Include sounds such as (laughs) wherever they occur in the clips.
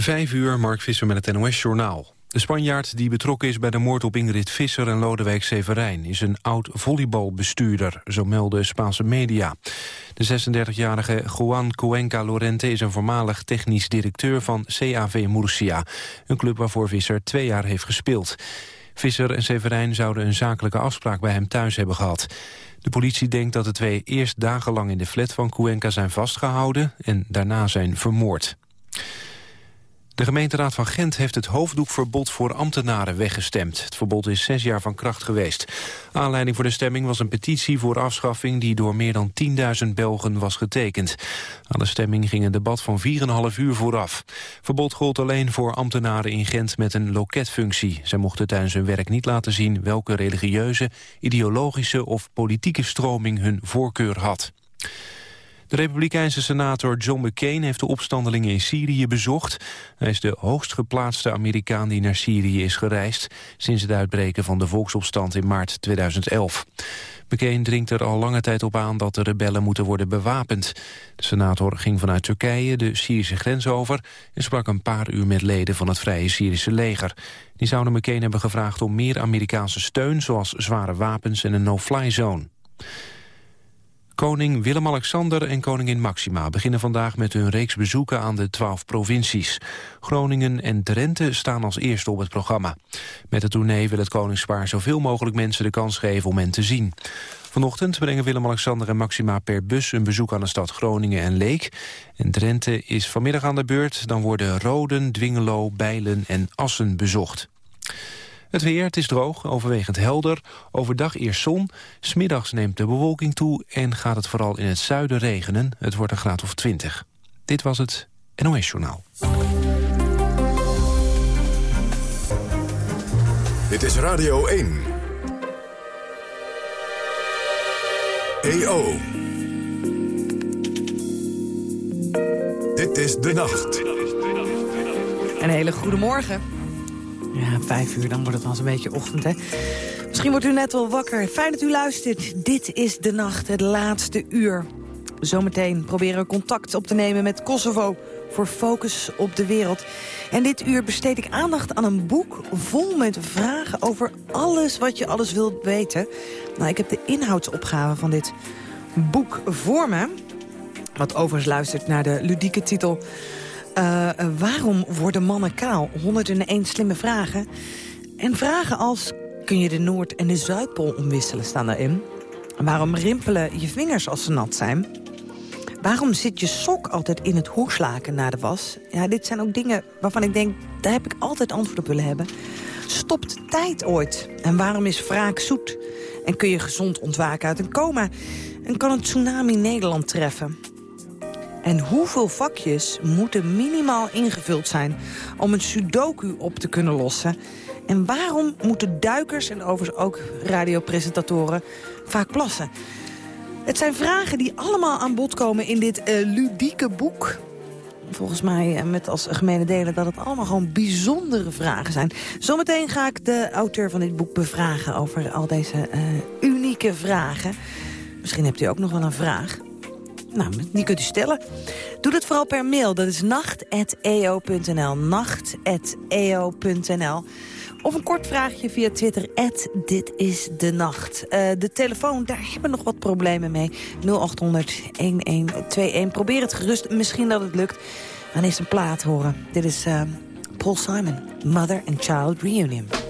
Vijf uur, Mark Visser met het NOS-journaal. De Spanjaard die betrokken is bij de moord op Ingrid Visser en Lodewijk Severijn... is een oud volleybalbestuurder, zo melden Spaanse media. De 36-jarige Juan Cuenca Lorente is een voormalig technisch directeur van CAV Murcia... een club waarvoor Visser twee jaar heeft gespeeld. Visser en Severijn zouden een zakelijke afspraak bij hem thuis hebben gehad. De politie denkt dat de twee eerst dagenlang in de flat van Cuenca zijn vastgehouden... en daarna zijn vermoord. De gemeenteraad van Gent heeft het hoofddoekverbod voor ambtenaren weggestemd. Het verbod is zes jaar van kracht geweest. Aanleiding voor de stemming was een petitie voor afschaffing... die door meer dan 10.000 Belgen was getekend. Aan de stemming ging een debat van 4,5 uur vooraf. Verbod gold alleen voor ambtenaren in Gent met een loketfunctie. Zij mochten tijdens hun werk niet laten zien... welke religieuze, ideologische of politieke stroming hun voorkeur had. De republikeinse senator John McCain heeft de opstandelingen in Syrië bezocht. Hij is de hoogst geplaatste Amerikaan die naar Syrië is gereisd... sinds het uitbreken van de volksopstand in maart 2011. McCain dringt er al lange tijd op aan dat de rebellen moeten worden bewapend. De senator ging vanuit Turkije de Syrische grens over... en sprak een paar uur met leden van het Vrije Syrische leger. Die zouden McCain hebben gevraagd om meer Amerikaanse steun... zoals zware wapens en een no-fly zone. Koning Willem-Alexander en koningin Maxima beginnen vandaag met hun reeks bezoeken aan de twaalf provincies. Groningen en Drenthe staan als eerste op het programma. Met het tournee wil het koningspaar zoveel mogelijk mensen de kans geven om hen te zien. Vanochtend brengen Willem-Alexander en Maxima per bus een bezoek aan de stad Groningen en Leek. En Drenthe is vanmiddag aan de beurt. Dan worden Roden, Dwingelo, Bijlen en Assen bezocht. Het weer, het is droog, overwegend helder. Overdag eerst zon, smiddags neemt de bewolking toe... en gaat het vooral in het zuiden regenen. Het wordt een graad of 20. Dit was het NOS Journaal. Dit is Radio 1. EO. Dit is De Nacht. Een hele goede morgen. Ja, vijf uur, dan wordt het wel eens een beetje ochtend, hè. Misschien wordt u net wel wakker. Fijn dat u luistert. Dit is de nacht, het laatste uur. Zometeen proberen we contact op te nemen met Kosovo voor Focus op de Wereld. En dit uur besteed ik aandacht aan een boek vol met vragen over alles wat je alles wilt weten. Nou, ik heb de inhoudsopgave van dit boek voor me. Wat overigens luistert naar de ludieke titel uh, waarom worden mannen kaal? 101 slimme vragen. En vragen als, kun je de Noord- en de Zuidpool omwisselen, staan daarin. Waarom rimpelen je vingers als ze nat zijn? Waarom zit je sok altijd in het hoeslaken na de was? Ja, dit zijn ook dingen waarvan ik denk, daar heb ik altijd antwoord op willen hebben. Stopt tijd ooit? En waarom is wraak zoet? En kun je gezond ontwaken uit een coma? En kan een tsunami Nederland treffen? En hoeveel vakjes moeten minimaal ingevuld zijn om een sudoku op te kunnen lossen? En waarom moeten duikers en overigens ook radiopresentatoren vaak plassen? Het zijn vragen die allemaal aan bod komen in dit uh, ludieke boek. Volgens mij uh, met als gemene delen dat het allemaal gewoon bijzondere vragen zijn. Zometeen ga ik de auteur van dit boek bevragen over al deze uh, unieke vragen. Misschien hebt u ook nog wel een vraag. Nou, die kunt u stellen. Doe dat vooral per mail. Dat is nacht.eo.nl. Nacht.eo.nl. Of een kort vraagje via Twitter, dit is de nacht. Uh, de telefoon, daar hebben we nog wat problemen mee. 0800-1121. Probeer het gerust, misschien dat het lukt. Dan is een plaat horen. Dit is uh, Paul Simon, Mother and Child Reunion.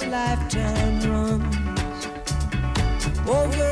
Lifetime runs over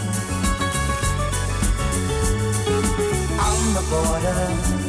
The border.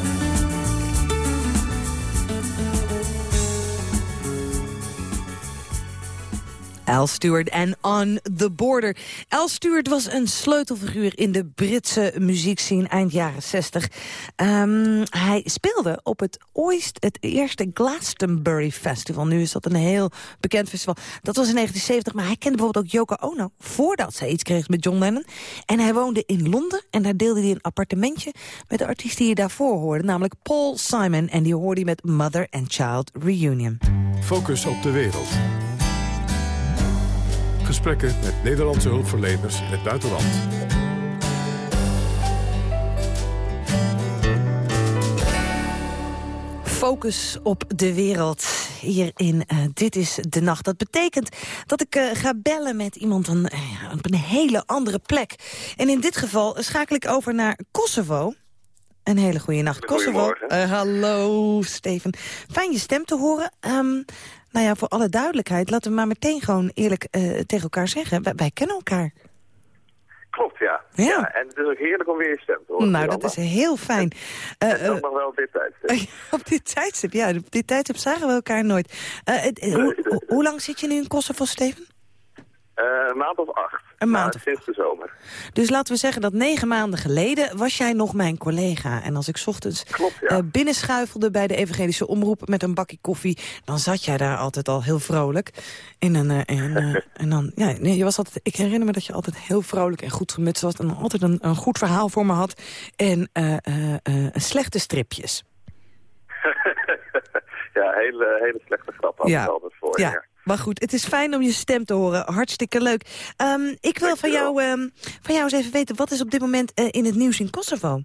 Al Stewart en On the Border. Al Stewart was een sleutelfiguur in de Britse muziekscene eind jaren 60. Ehm, hij speelde op het ooit het eerste Glastonbury Festival. Nu is dat een heel bekend festival. Dat was in 1970, maar hij kende bijvoorbeeld ook Yoko Ono... voordat zij iets kreeg met John Lennon. En hij woonde in Londen en daar deelde hij een appartementje... met de artiest die je daarvoor hoorde, namelijk Paul Simon. En die hoorde hij met Mother and Child Reunion. Focus op de wereld. Gesprekken met Nederlandse hulpverleners in het buitenland. Focus op de wereld hier in uh, Dit is de Nacht. Dat betekent dat ik uh, ga bellen met iemand een, uh, op een hele andere plek. En in dit geval schakel ik over naar Kosovo. Een hele goede nacht, Kosovo. hallo, Steven. Fijn je stem te horen. Um, nou ja, voor alle duidelijkheid, laten we maar meteen gewoon eerlijk tegen elkaar zeggen. Wij, wij kennen elkaar. Klopt, ja. Ja. ja. En het is ook heerlijk om weer je stem te horen. Nou, dat is heel fijn. En, uh, nog wel op dit tijdstip. (laughs) op dit tijdstip, ja. Op dit tijdstip zagen we elkaar nooit. Uh, hoe, hoe lang zit je nu in Kosovo, Steven? Een maand of acht. Een maand of sinds de zomer. Dus laten we zeggen dat negen maanden geleden was jij nog mijn collega. En als ik ochtends Klopt, ja. uh, binnenschuifelde bij de evangelische omroep met een bakje koffie... dan zat jij daar altijd al heel vrolijk. In een, uh, in, uh, en dan, ja, nee, je was altijd, ik herinner me dat je altijd heel vrolijk en goed gemutst was... en altijd een, een goed verhaal voor me had. En slechte stripjes. (laughs) ja, hele, hele slechte grap had ja. altijd voor je. Ja. ja. Maar goed, het is fijn om je stem te horen. Hartstikke leuk. Um, ik wil van jou, um, van jou eens even weten, wat is op dit moment uh, in het nieuws in Kosovo?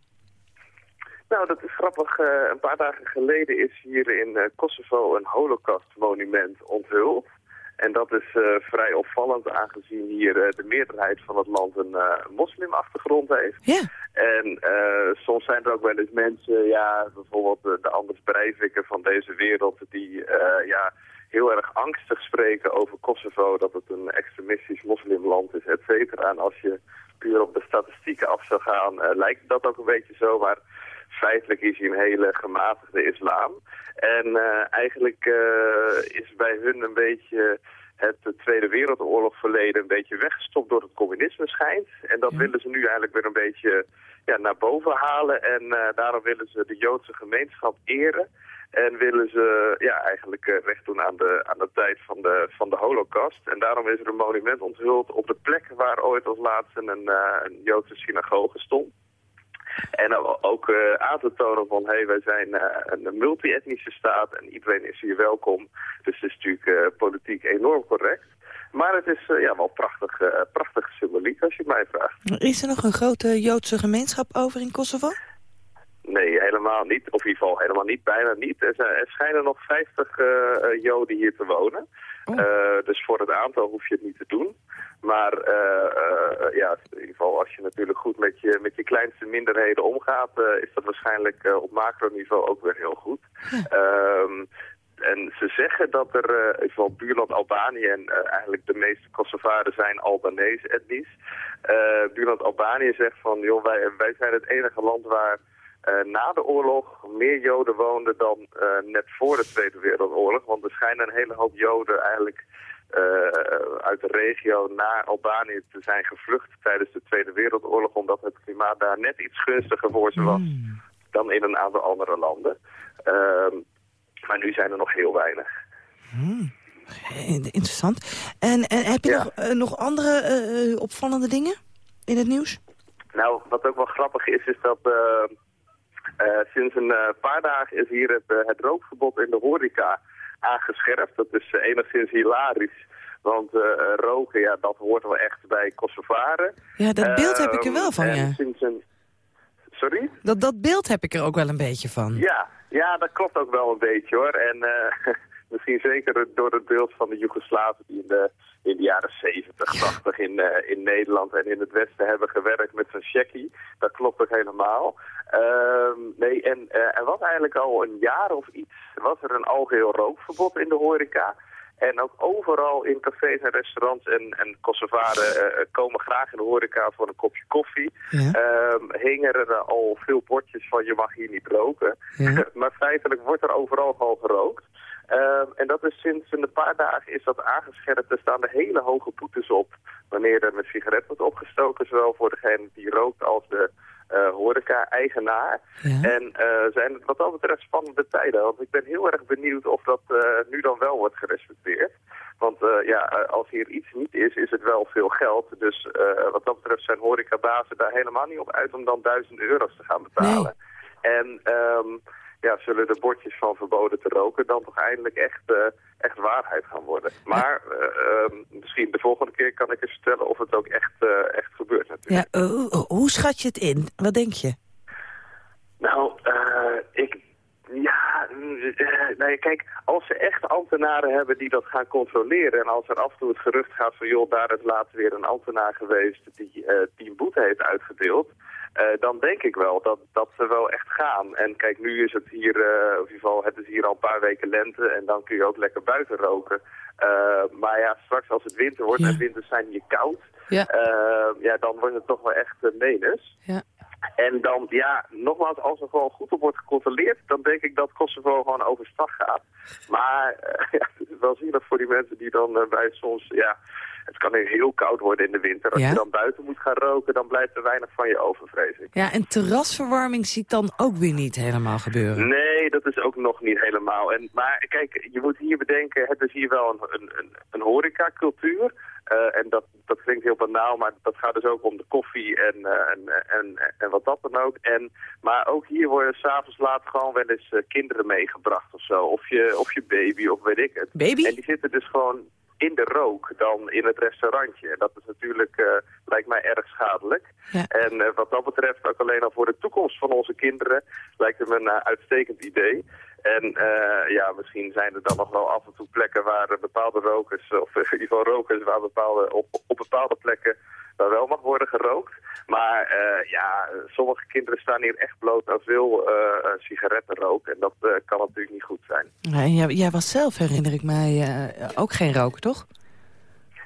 Nou, dat is grappig. Uh, een paar dagen geleden is hier in uh, Kosovo een holocaustmonument onthuld. En dat is vrij opvallend aangezien hier de meerderheid van het land een moslimachtergrond heeft. Ja. En soms zijn er ook wel eens mensen, ja, bijvoorbeeld de Anders Breivikken van deze wereld, die ja heel erg angstig spreken over Kosovo, dat het een extremistisch moslimland is, et cetera. En als je puur op de statistieken af zou gaan, uh, lijkt dat ook een beetje zo, maar feitelijk is hij een hele gematigde islam. En uh, eigenlijk uh, is bij hun een beetje het Tweede Wereldoorlog verleden een beetje weggestopt door het communisme schijnt. En dat ja. willen ze nu eigenlijk weer een beetje ja, naar boven halen. En uh, daarom willen ze de Joodse gemeenschap eren. En willen ze ja, eigenlijk recht doen aan de, aan de tijd van de, van de holocaust. En daarom is er een monument onthuld op de plek waar ooit als laatste een, uh, een Joodse synagoge stond. En ook uh, aan te tonen van, hé, hey, wij zijn uh, een multi-etnische staat en iedereen is hier welkom. Dus het is natuurlijk politiek enorm correct. Maar het is ja, wel prachtig, prachtige symboliek als je het mij vraagt. Is er nog een grote Joodse gemeenschap over in Kosovo? Helemaal niet. Of in ieder geval helemaal niet, bijna niet. Er, zijn, er schijnen nog 50 uh, Joden hier te wonen. Oh. Uh, dus voor het aantal hoef je het niet te doen. Maar ja, in ieder geval als je natuurlijk goed met je, met je kleinste minderheden omgaat... is dat waarschijnlijk op macroniveau ook weer heel goed. Um, en ze zeggen dat er, uh, in ieder geval buurland Albanië en uh, eigenlijk de meeste Kosovaren zijn Albanees etnisch. Uh, buurland Albanië zegt van, joh, wij, wij zijn het enige land waar... Uh, na de oorlog meer Joden woonden dan uh, net voor de Tweede Wereldoorlog. Want er schijnen een hele hoop Joden eigenlijk uh, uit de regio naar Albanië te zijn gevlucht tijdens de Tweede Wereldoorlog. Omdat het klimaat daar net iets gunstiger voor ze was mm. dan in een aantal andere landen. maar nu zijn er nog heel weinig. Mm. Interessant. En, en heb je ja. nog, nog andere opvallende dingen in het nieuws? Nou, wat ook wel grappig is, is dat... Uh, sinds een uh, paar dagen is hier het, uh, het rookverbod in de horeca aangescherpt. Dat is enigszins hilarisch. Want roken, ja, dat hoort wel echt bij Kosovaren. Ja, dat beeld heb ik er wel van, ja. Sinds een... Sorry? Dat, dat beeld heb ik er ook wel een beetje van. Ja, ja dat klopt ook wel een beetje, hoor. En (laughs) misschien zeker door het beeld van de Joegoslaven die in de, in de jaren 70, 80 in, uh, in Nederland en in het Westen hebben gewerkt met zo'n checkie. Dat klopt ook helemaal. Uh, nee, en uh, er was eigenlijk al een jaar of iets, was er een algeheel rookverbod in de horeca. En ook overal in cafés en restaurants en, en Kosovaren uh, komen graag in de horeca voor een kopje koffie. Ja. Um, hingen er al veel bordjes van je mag hier niet roken. Ja. (laughs) maar feitelijk wordt er overal gewoon gerookt. Ehm, en dat is sinds een paar dagen is dat aangescherpt. Er staan er hele hoge boetes op wanneer er met sigaret wordt opgestoken. Zowel voor degene die rookt als de uh, horeca-eigenaar. En uh, zijn het wat dat betreft spannende tijden. Want ik ben heel erg benieuwd of dat uh, nu dan wel wordt gerespecteerd. Want ja, als hier iets niet is, is het wel veel geld. Dus wat dat betreft zijn horecabazen daar helemaal niet op uit om dan duizend euro's te gaan betalen. Nee. En... Um, ja, zullen de bordjes van verboden te roken dan toch eindelijk echt, uh, echt waarheid gaan worden. Maar uh, misschien de volgende keer kan ik eens vertellen of het ook echt, uh, echt gebeurt natuurlijk. Ja, hoe schat je het in? Wat denk je? Nou, ik... Ja, nee, kijk, als ze echt ambtenaren hebben die dat gaan controleren... en als er af en toe het gerucht gaat van... joh, daar is laatst weer een ambtenaar geweest die, die een boete heeft uitgedeeld... Uh, dan denk ik wel dat, dat ze wel echt gaan. En kijk, nu is het hier, uh, in ieder geval, het is hier al een paar weken lente en dan kun je ook lekker buiten roken. Uh, maar ja, straks als het winter wordt ja. en winters zijn hier koud, ja. ja, dan wordt het toch wel echt menens. Ja. En dan, ja, nogmaals, als er gewoon goed op wordt gecontroleerd, dan denk ik dat Kosovo gewoon overstag gaat. Maar (laughs) ja, het is wel zielig voor die mensen die dan bij soms, ja, het kan heel koud worden in de winter. Als je dan buiten moet gaan roken, dan blijft er weinig van je over, vrees ik. Ja, en terrasverwarming zie ik dan ook weer niet helemaal gebeuren. Nee, dat is ook nog niet helemaal. En, maar kijk, je moet hier bedenken, het is hier wel een, een, een, een horecacultuur. Uh, en dat, dat klinkt heel banaal, maar dat gaat dus ook om de koffie en, uh, en, en, en wat dat dan ook. En, maar ook hier worden s'avonds laat gewoon wel eens uh, kinderen meegebracht of zo. Of je, of je baby, of weet ik het. Baby? En die zitten dus gewoon in de rook dan in het restaurantje. En dat is natuurlijk, uh, lijkt mij erg schadelijk. Ja. En uh, wat dat betreft, ook alleen al voor de toekomst van onze kinderen, lijkt het me een uh, uitstekend idee. En ja, misschien zijn er dan nog wel af en toe plekken waar bepaalde rokers, of in ieder geval rokers, waar bepaalde, op, op bepaalde plekken waar wel mag worden gerookt. Maar uh, ja, sommige kinderen staan hier echt bloot aan veel uh, sigarettenrook. En dat kan natuurlijk niet goed zijn. Jij, jij was zelf, herinner ik mij, ook geen roker, toch?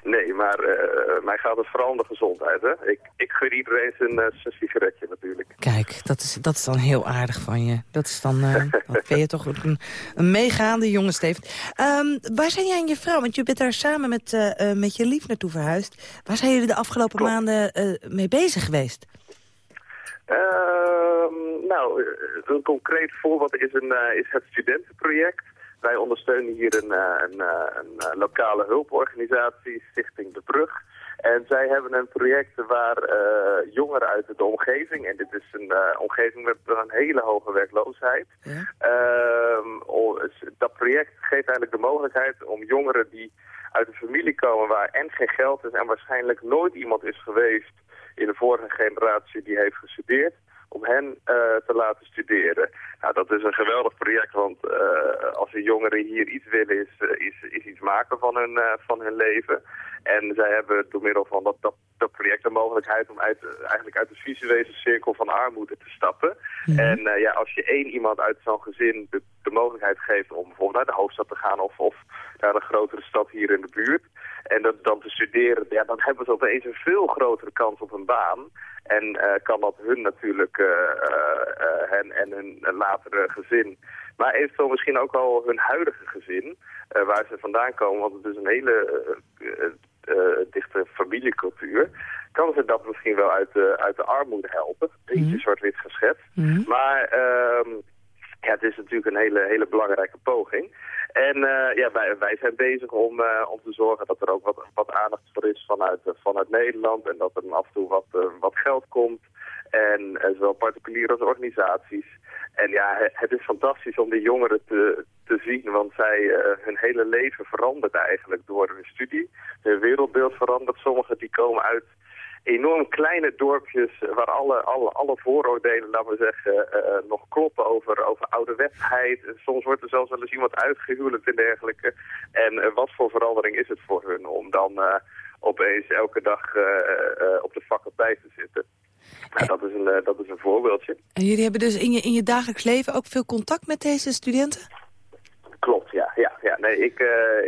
Nee, maar uh, mij gaat het vooral om de gezondheid. Hè? Ik, ik gun iedereen zijn, uh, zijn sigaretje natuurlijk. Kijk, dat is, dat is dan heel aardig van je. Dat is dan, uh, (laughs) dan ben je toch een, een meegaande jongen, Steven. Um, waar zijn jij en je vrouw? Want je bent daar samen met, met je lief naartoe verhuisd. Waar zijn jullie de afgelopen Klopt. maanden mee bezig geweest? Ehm, nou, een concreet voorbeeld is, een, is het studentenproject. Wij ondersteunen hier een, een, een, lokale hulporganisatie, Stichting De Brug. En zij hebben een project waar uh, jongeren uit de omgeving, en dit is een uh, omgeving met een hele hoge werkloosheid. Ja? Uh, dat project geeft eigenlijk de mogelijkheid om jongeren die uit een familie komen waar en geen geld is en waarschijnlijk nooit iemand is geweest in de vorige generatie die heeft gestudeerd, om hen uh, te laten studeren. Nou, dat is een geweldig project, want uh, als de jongeren hier iets willen, is, uh, is, is iets maken van hun, van hun leven. En zij hebben door middel van dat, dat, dat project de mogelijkheid om uit, eigenlijk uit de visuele cirkel van armoede te stappen. -hmm. En ja, als je één iemand uit zo'n gezin de, de mogelijkheid geeft om bijvoorbeeld naar de hoofdstad te gaan of, of naar een grotere stad hier in de buurt. En dat dan te studeren, ja, dan hebben ze opeens een veel grotere kans op een baan. En uh, kan dat hun natuurlijk, uh, uh, hen en hun latere gezin, maar eventueel misschien ook al hun huidige gezin, waar ze vandaan komen, want het is een hele dichte familiecultuur, kan ze dat misschien wel uit de, uit de armoede helpen. Beetje mm zwart-wit geschetst. Mm -hmm. Maar ehm, ja, het is natuurlijk een hele, hele belangrijke poging. En uh, ja, wij, wij zijn bezig om, uh, om te zorgen dat er ook wat, wat aandacht voor is vanuit, vanuit Nederland. En dat er af en toe wat, wat geld komt. En zowel particulieren als organisaties. En ja, het, is fantastisch om die jongeren te, te zien. Want zij, hun hele leven verandert eigenlijk door hun studie. Hun wereldbeeld verandert. Sommigen die komen uit enorm kleine dorpjes waar alle, alle, alle vooroordelen, laten we zeggen, uh, nog kloppen over, over ouderwetsheid. Soms wordt er zelfs wel eens iemand uitgehuwelijkd en dergelijke. En wat voor verandering is het voor hun om dan opeens elke dag op de faculteit te zitten? Nou, dat, is een, dat is een voorbeeldje. En jullie hebben dus in je, in je dagelijks leven ook veel contact met deze studenten? Klopt, ja. ja, ja. Nee, ik,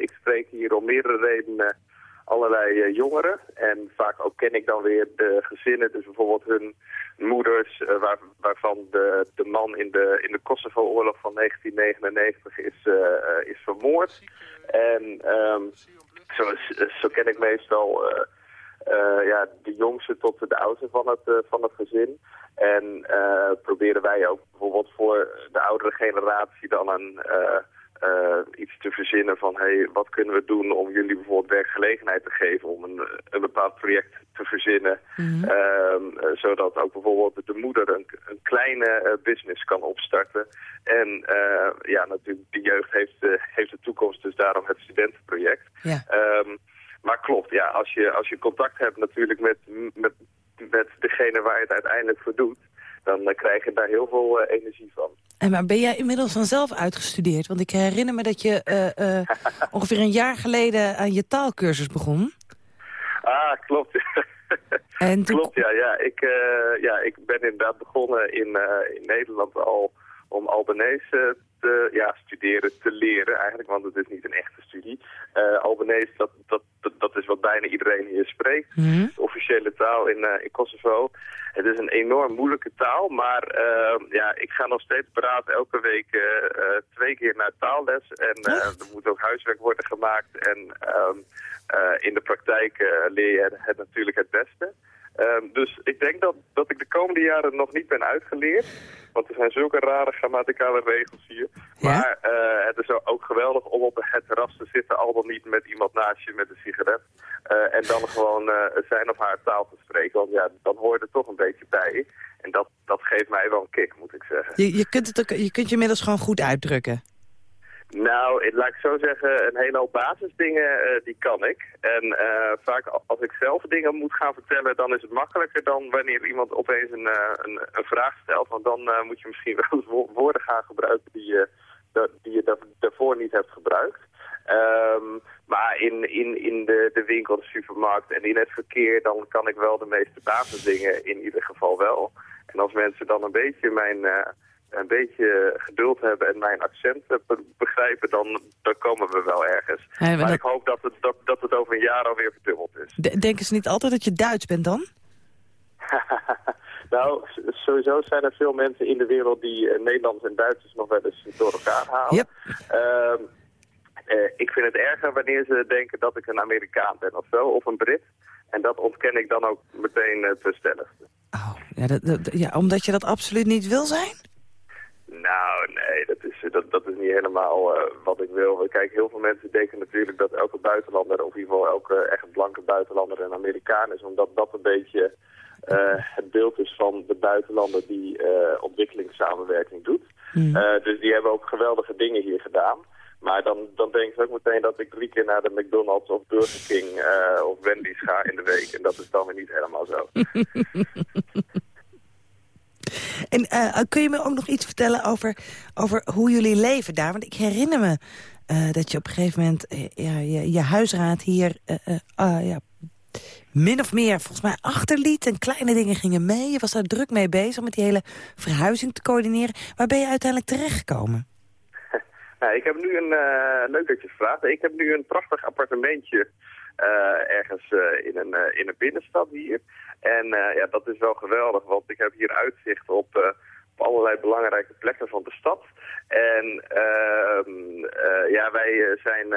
ik spreek hier om meerdere redenen allerlei eh, jongeren. En vaak ook ken ik dan weer de gezinnen, dus bijvoorbeeld hun moeders, eh, waar, waarvan de, de man in de, in de Kosovo-oorlog van 1999 is, eh, eh, is vermoord. En ehm, zo, zo ken ik meestal eh, eh, ja, de jongste tot de oudste van het, eh, van het gezin. En eh, proberen wij ook bijvoorbeeld voor de oudere generatie dan een, eh, eh, iets te verzinnen van... hey, wat kunnen we doen om jullie bijvoorbeeld werkgelegenheid te geven... om een, een bepaald project te verzinnen. Eh, zodat ook bijvoorbeeld de moeder een, een kleine business kan opstarten. En eh, ja, natuurlijk, de jeugd heeft, heeft de toekomst, dus daarom het studentenproject. Ja. Maar klopt, ja, als je, als je contact hebt natuurlijk met, met, met degene waar je het uiteindelijk voor doet... dan eh, krijg je daar heel veel eh, energie van. En maar ben jij inmiddels dan zelf uitgestudeerd? Want ik herinner me dat je eh, (laughs) ongeveer een jaar geleden aan je taalkursus begon. Ah, klopt. (laughs) En toen- klopt, ja. ja. Ik, ja. ik ben inderdaad begonnen in, in Nederland al om Albanese te ja, studeren, te leren eigenlijk, want het is niet een echte studie. Eh Albanese, dat, dat, dat, dat is wat bijna iedereen hier spreekt. Mhm. De officiële taal in, eh, in Kosovo. Het is een enorm moeilijke taal, maar eh, ja, ik ga nog steeds praten elke week twee keer naar taalles. En er moet ook huiswerk worden gemaakt. En ehm, eh, in de praktijk leer je het, het natuurlijk het beste. Ehm, dus ik denk dat, dat ik de komende jaren nog niet ben uitgeleerd. Want er zijn zulke rare grammaticale regels hier. Ja? Maar eh, het is ook geweldig om op het terras te zitten, al dan niet met iemand naast je met een sigaret. Eh, en dan gewoon eh, zijn of haar taal te spreken. Want ja, dan hoort er toch een beetje bij. En dat, dat geeft mij wel een kick, moet ik zeggen. Je, je, kunt het ook, je kunt je inmiddels gewoon goed uitdrukken. Nou, laat ik zo zeggen, een hele hoop basisdingen, eh, die kan ik. En eh, vaak als ik zelf dingen moet gaan vertellen, dan is het makkelijker dan wanneer iemand opeens een, eh, een, een vraag stelt. Want dan moet je misschien (laughs) wel woorden gaan gebruiken die je, die je da- daarvoor niet hebt gebruikt. Ehm, maar in, in, in de, de winkel, de supermarkt en in het verkeer, dan kan ik wel de meeste basisdingen in ieder geval wel. En als mensen dan een beetje mijn... eh, een beetje geduld hebben en mijn accent eh, be- begrijpen, dan, dan komen we wel ergens. Ja, maar maar dat- ik hoop dat het, dat, dat het over een jaar alweer verdubbeld is. De- denken ze niet altijd dat je Duits bent dan? (laughs) nou, sowieso zijn er veel mensen in de wereld die eh, Nederlands en Duitsers nog wel eens door elkaar halen. Yep. Ehm, eh, ik vind het erger wanneer ze denken dat ik een Amerikaan ben of zo, of een Brit. En dat ontken ik dan ook meteen eh, ten stelligste. Oh, ja, dat, dat- ja, omdat je dat absoluut niet wil zijn? Nou, nee, dat is, dat, dat is niet helemaal eh, wat ik wil. Kijk, heel veel mensen denken natuurlijk dat elke buitenlander, of in ieder geval elke echt blanke buitenlander een Amerikaan is. Omdat dat een beetje eh, het beeld is van de buitenlander die eh, ontwikkelingssamenwerking doet. Hmm. Eh, dus die hebben ook geweldige dingen hier gedaan. Maar dan, dan denken ze ook meteen dat ik drie keer naar de McDonald's of Burger King eh, of Wendy's ga in de week. En dat is dan weer niet helemaal zo. (laughs) En eh, kun je me ook nog iets vertellen over, over hoe jullie leven daar? Want ik herinner me eh, dat je op een gegeven moment eh, ja, je, je huisraad hier ah, ja, min of meer volgens mij achterliet. En kleine dingen gingen mee. Je was daar druk mee bezig om met die hele verhuizing te coördineren. Waar ben je uiteindelijk terechtgekomen? (laughs) Nou, ik heb nu een, leuk dat je vraagt. Ik heb nu een prachtig appartementje ergens in, een, in een binnenstad hier. En eh, ja, dat is wel geweldig, want ik heb hier uitzicht op, eh, allerlei belangrijke plekken van de stad. En ehm, eh, ja, wij zijn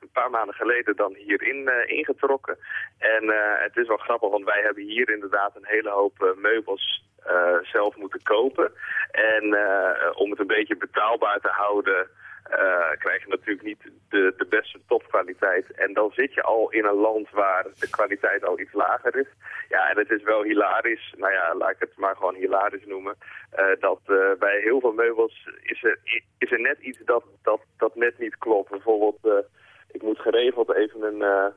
een paar maanden geleden dan hierin ingetrokken. En het is wel grappig, want wij hebben hier inderdaad een hele hoop meubels zelf moeten kopen. En om het een beetje betaalbaar te houden, eh, krijg je natuurlijk niet de, de beste topkwaliteit. En dan zit je al in een land waar de kwaliteit al iets lager is. Ja, en het is wel hilarisch, nou ja, laat ik het maar gewoon hilarisch noemen, eh, dat eh, bij heel veel meubels is er, is er net iets dat, dat, dat net niet klopt. Bijvoorbeeld, ik moet geregeld even een...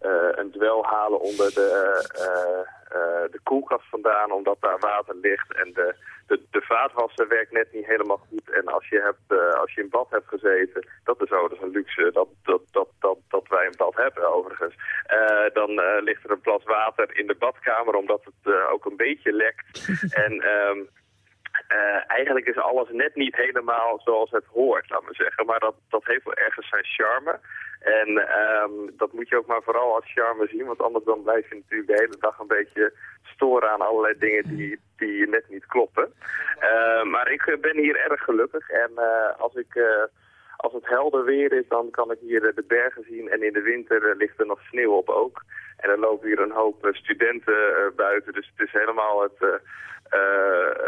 eh, een dwel halen onder de, eh, eh, de koelkast vandaan, omdat daar water ligt. En de, de, de vaatwasser werkt net niet helemaal goed. En als je, hebt, als je in bad hebt gezeten, dat is zo, dat is een luxe dat, dat, dat, dat, dat wij een bad hebben overigens. Dan ligt er een plas water in de badkamer, omdat het ook een beetje lekt. (laughs) en... ehm, eh, eigenlijk is alles net niet helemaal zoals het hoort, laat me zeggen. Maar dat, dat heeft wel ergens zijn charme. En um, dat moet je ook maar vooral als charme zien, want anders dan blijf je natuurlijk de hele dag een beetje storen aan allerlei dingen die, die net niet kloppen. Uh, maar ik ben hier erg gelukkig en als ik... Als het helder weer is, dan kan ik hier de bergen zien. En in de winter ligt er nog sneeuw op ook. En er lopen hier een hoop studenten buiten. Dus het is helemaal het,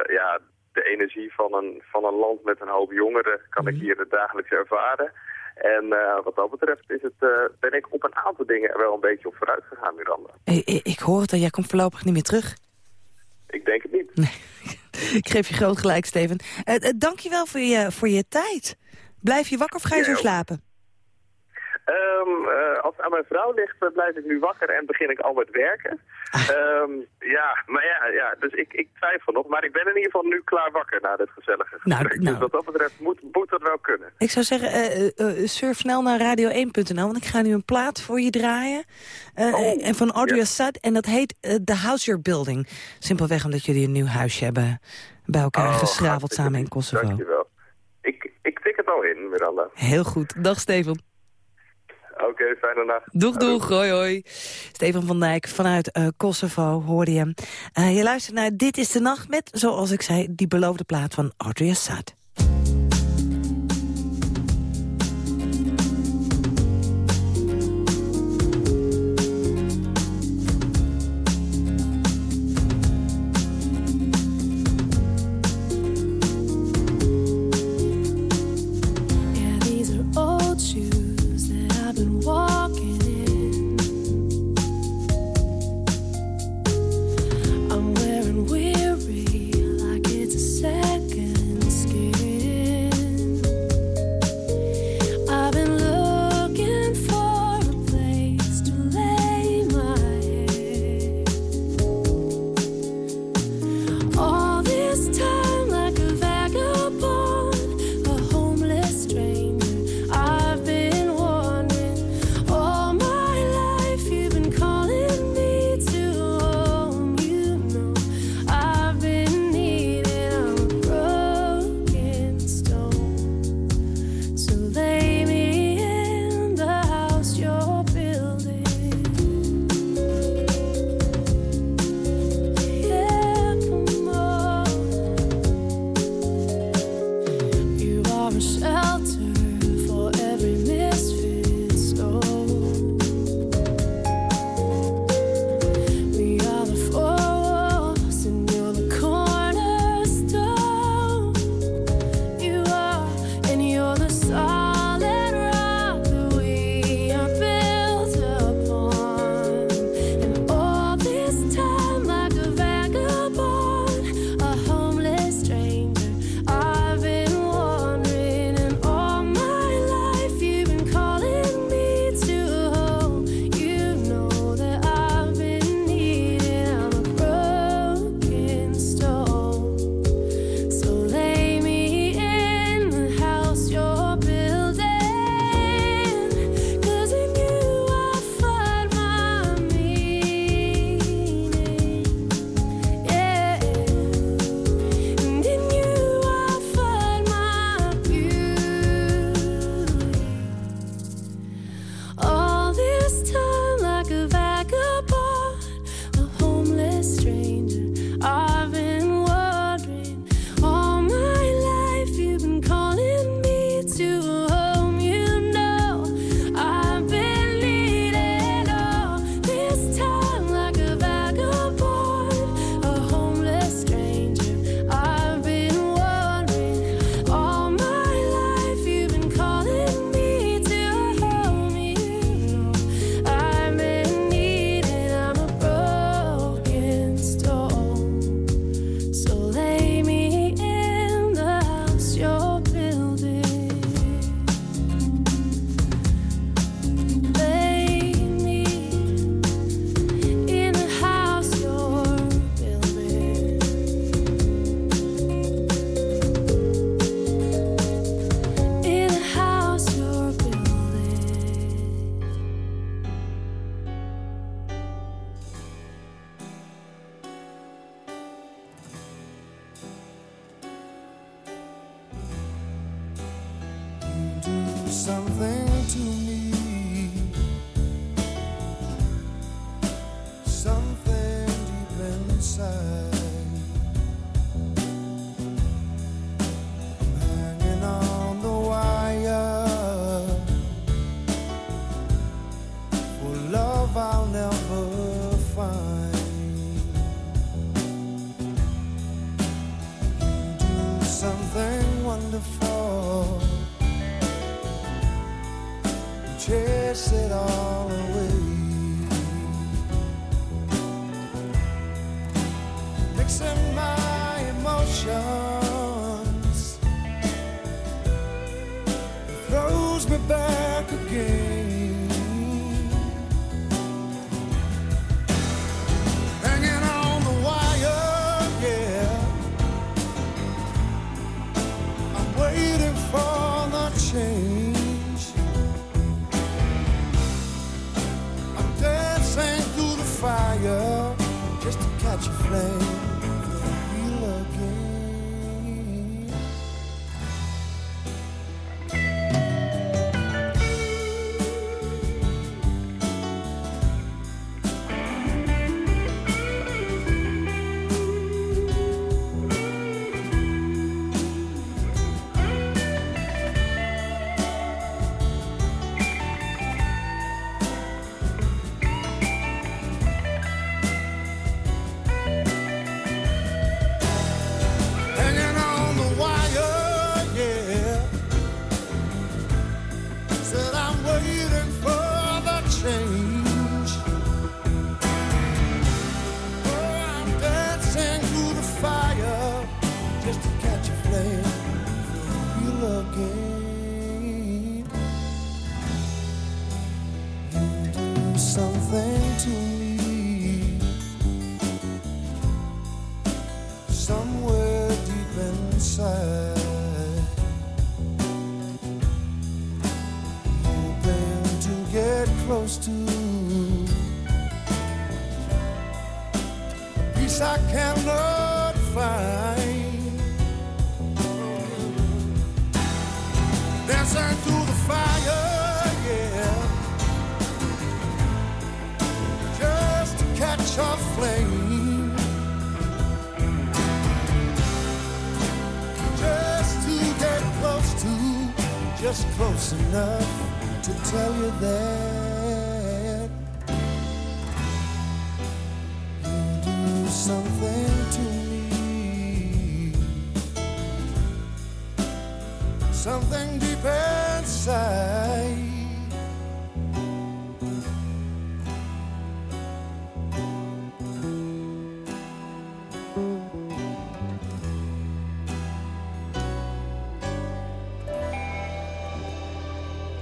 ja, de energie van een, van een land met een hoop jongeren kan ik mhm. hier dagelijks ervaren. En uh, wat dat betreft is het, uh, ben ik op een aantal dingen er wel een beetje op vooruit gegaan, Miranda. Ik, ik hoor het, jij komt voorlopig niet meer terug. Ik denk het niet. (laughs) Nee. ik geef je groot gelijk, Steven. Uh, dank je wel voor je, voor je tijd. Blijf je wakker of ga je zo slapen? Um, als het aan mijn vrouw ligt, eh, blijf ik nu wakker en begin ik al met werken. Um, (laughs) ja, maar ja, ja dus ik, ik twijfel nog. Maar ik ben in ieder geval nu klaar wakker na dit gezellige nou, gesprek. Nou, dus wat dat betreft moet, moet dat wel kunnen. Ik zou zeggen, uh, surf snel naar radio1.nl, want ik ga nu een plaat voor je draaien. Oh, en van Audrey Assad, en dat heet The House You're Building. Simpelweg omdat jullie een nieuw huisje hebben bij elkaar oh, geschraveld samen in Kosovo. Dankjewel. Ik, ik tik het al in, Miranda. Heel goed. Dag, Steven. Oké, fijne nacht. Doeg, doeg, hoi, hoi. Steven van Dijk vanuit uh, Kosovo, hoorde je uh, je luistert naar Dit is de Nacht met, zoals ik zei, die beloofde plaat van Audrey Assad.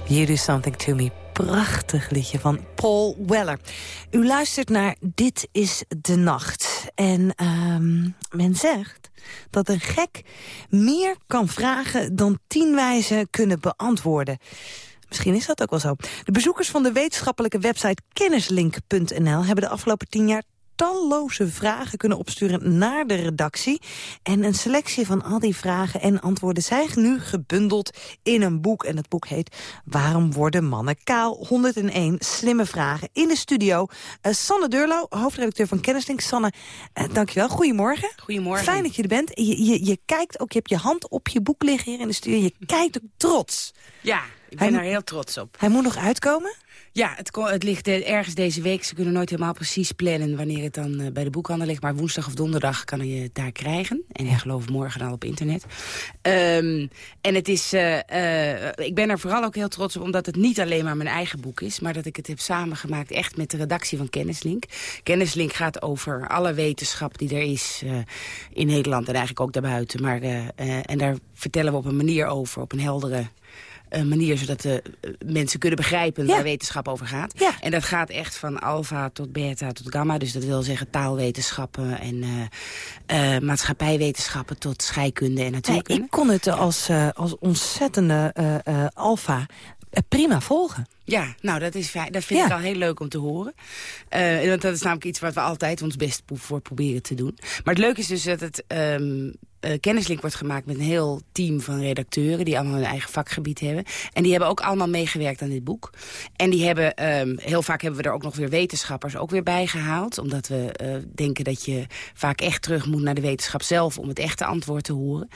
You Do Something To Me. Prachtig liedje van Paul Weller. U luistert naar Dit is de Nacht. En ehm, men zegt dat een gek meer kan vragen dan tien wijzen kunnen beantwoorden. Misschien is dat ook wel zo. De bezoekers van de wetenschappelijke website kennislink.nl... hebben de afgelopen tien jaar talloze vragen kunnen opsturen naar de redactie. En een selectie van al die vragen en antwoorden zijn nu gebundeld in een boek. En het boek heet Waarom worden mannen kaal? 101 slimme vragen. In de studio eh, Sanne Deurlo, hoofdredacteur van Kennislink. Sanne, uh, dankjewel. Goedemorgen. Goedemorgen. Fijn dat je er bent. Je, je, je kijkt ook, je hebt je hand op je boek liggen hier in de studio. Je kijkt ook trots. Ja, ik ben er heel trots op. Hij moet nog uitkomen? Ja, het, het ligt eh, ergens deze week. Ze kunnen nooit helemaal precies plannen wanneer het dan eh, bij de boekhandel ligt. Maar woensdag of donderdag kan je het daar krijgen. En ik geloof morgen al op internet. Ehm, en het is, eh, ik ben er vooral ook heel trots op, omdat het niet alleen maar mijn eigen boek is. Maar dat ik het heb samengemaakt echt met de redactie van Kennislink. Kennislink gaat over alle wetenschap die er is in Nederland en eigenlijk ook daarbuiten. Maar, en daar vertellen we op een manier over, op een heldere eh, manier... zodat de eh, mensen kunnen begrijpen Ja. waar wetenschap over gaat. Ja. En dat gaat echt van alfa tot beta tot gamma. Dus dat wil zeggen taalwetenschappen en eh, maatschappijwetenschappen... tot scheikunde en Nee, natuurkunde. ik kon het als, als ontzettende alfa prima volgen. Ja, nou, dat, is fijn. dat vind Ja. ik al heel leuk om te horen. Want dat is namelijk iets wat we altijd ons best voor proberen te doen. Maar het leuke is dus dat het... ehm, eh, kennislink wordt gemaakt met een heel team van redacteuren... die allemaal hun eigen vakgebied hebben. En die hebben ook allemaal meegewerkt aan dit boek. En die hebben, ehm, heel vaak hebben we er ook nog weer wetenschappers ook weer bij gehaald. Omdat we eh, denken dat je vaak echt terug moet naar de wetenschap zelf... om het echte antwoord te horen.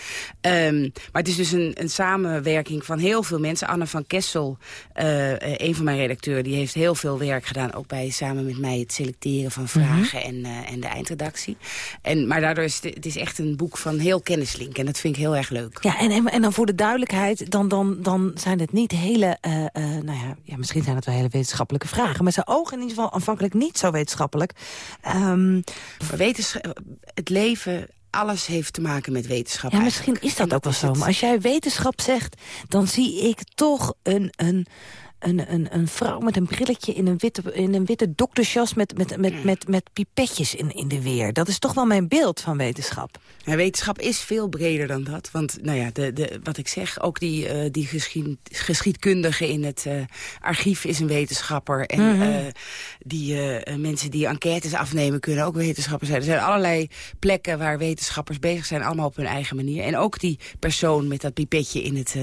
Ehm, maar het is dus een, een samenwerking van heel veel mensen. Anne van Kessel, uh, een van mijn redacteuren... die heeft heel veel werk gedaan, ook bij samen met mij... het selecteren van vragen en, en de eindredactie. En, maar daardoor is het, het is echt een boek van heel kennislink. En dat vind ik heel erg leuk. Ja, en, en, en dan voor de duidelijkheid, dan, dan, dan zijn het niet hele... Uh, uh, nou ja, ja, misschien zijn het wel hele wetenschappelijke vragen. Maar zijn ogen in ieder geval aanvankelijk niet zo wetenschappelijk. Um, wetenschap, het leven alles heeft te maken met wetenschap. Ja, misschien is dat, dat ook wel zo. Maar als jij wetenschap zegt, dan zie ik toch een... een een, een, een vrouw met een brilletje in een witte, in een witte doktersjas... met, met, met, met, met pipetjes in, in de weer. Dat is toch wel mijn beeld van wetenschap. Ja, wetenschap is veel breder dan dat. Want nou ja, de, de, wat ik zeg, ook die, uh, die geschied, geschiedkundige in het uh, archief is een wetenschapper. En mm -hmm. uh, die mensen die enquêtes afnemen kunnen ook wetenschappers zijn. Er zijn allerlei plekken waar wetenschappers bezig zijn, allemaal op hun eigen manier. En ook die persoon met dat pipetje in het,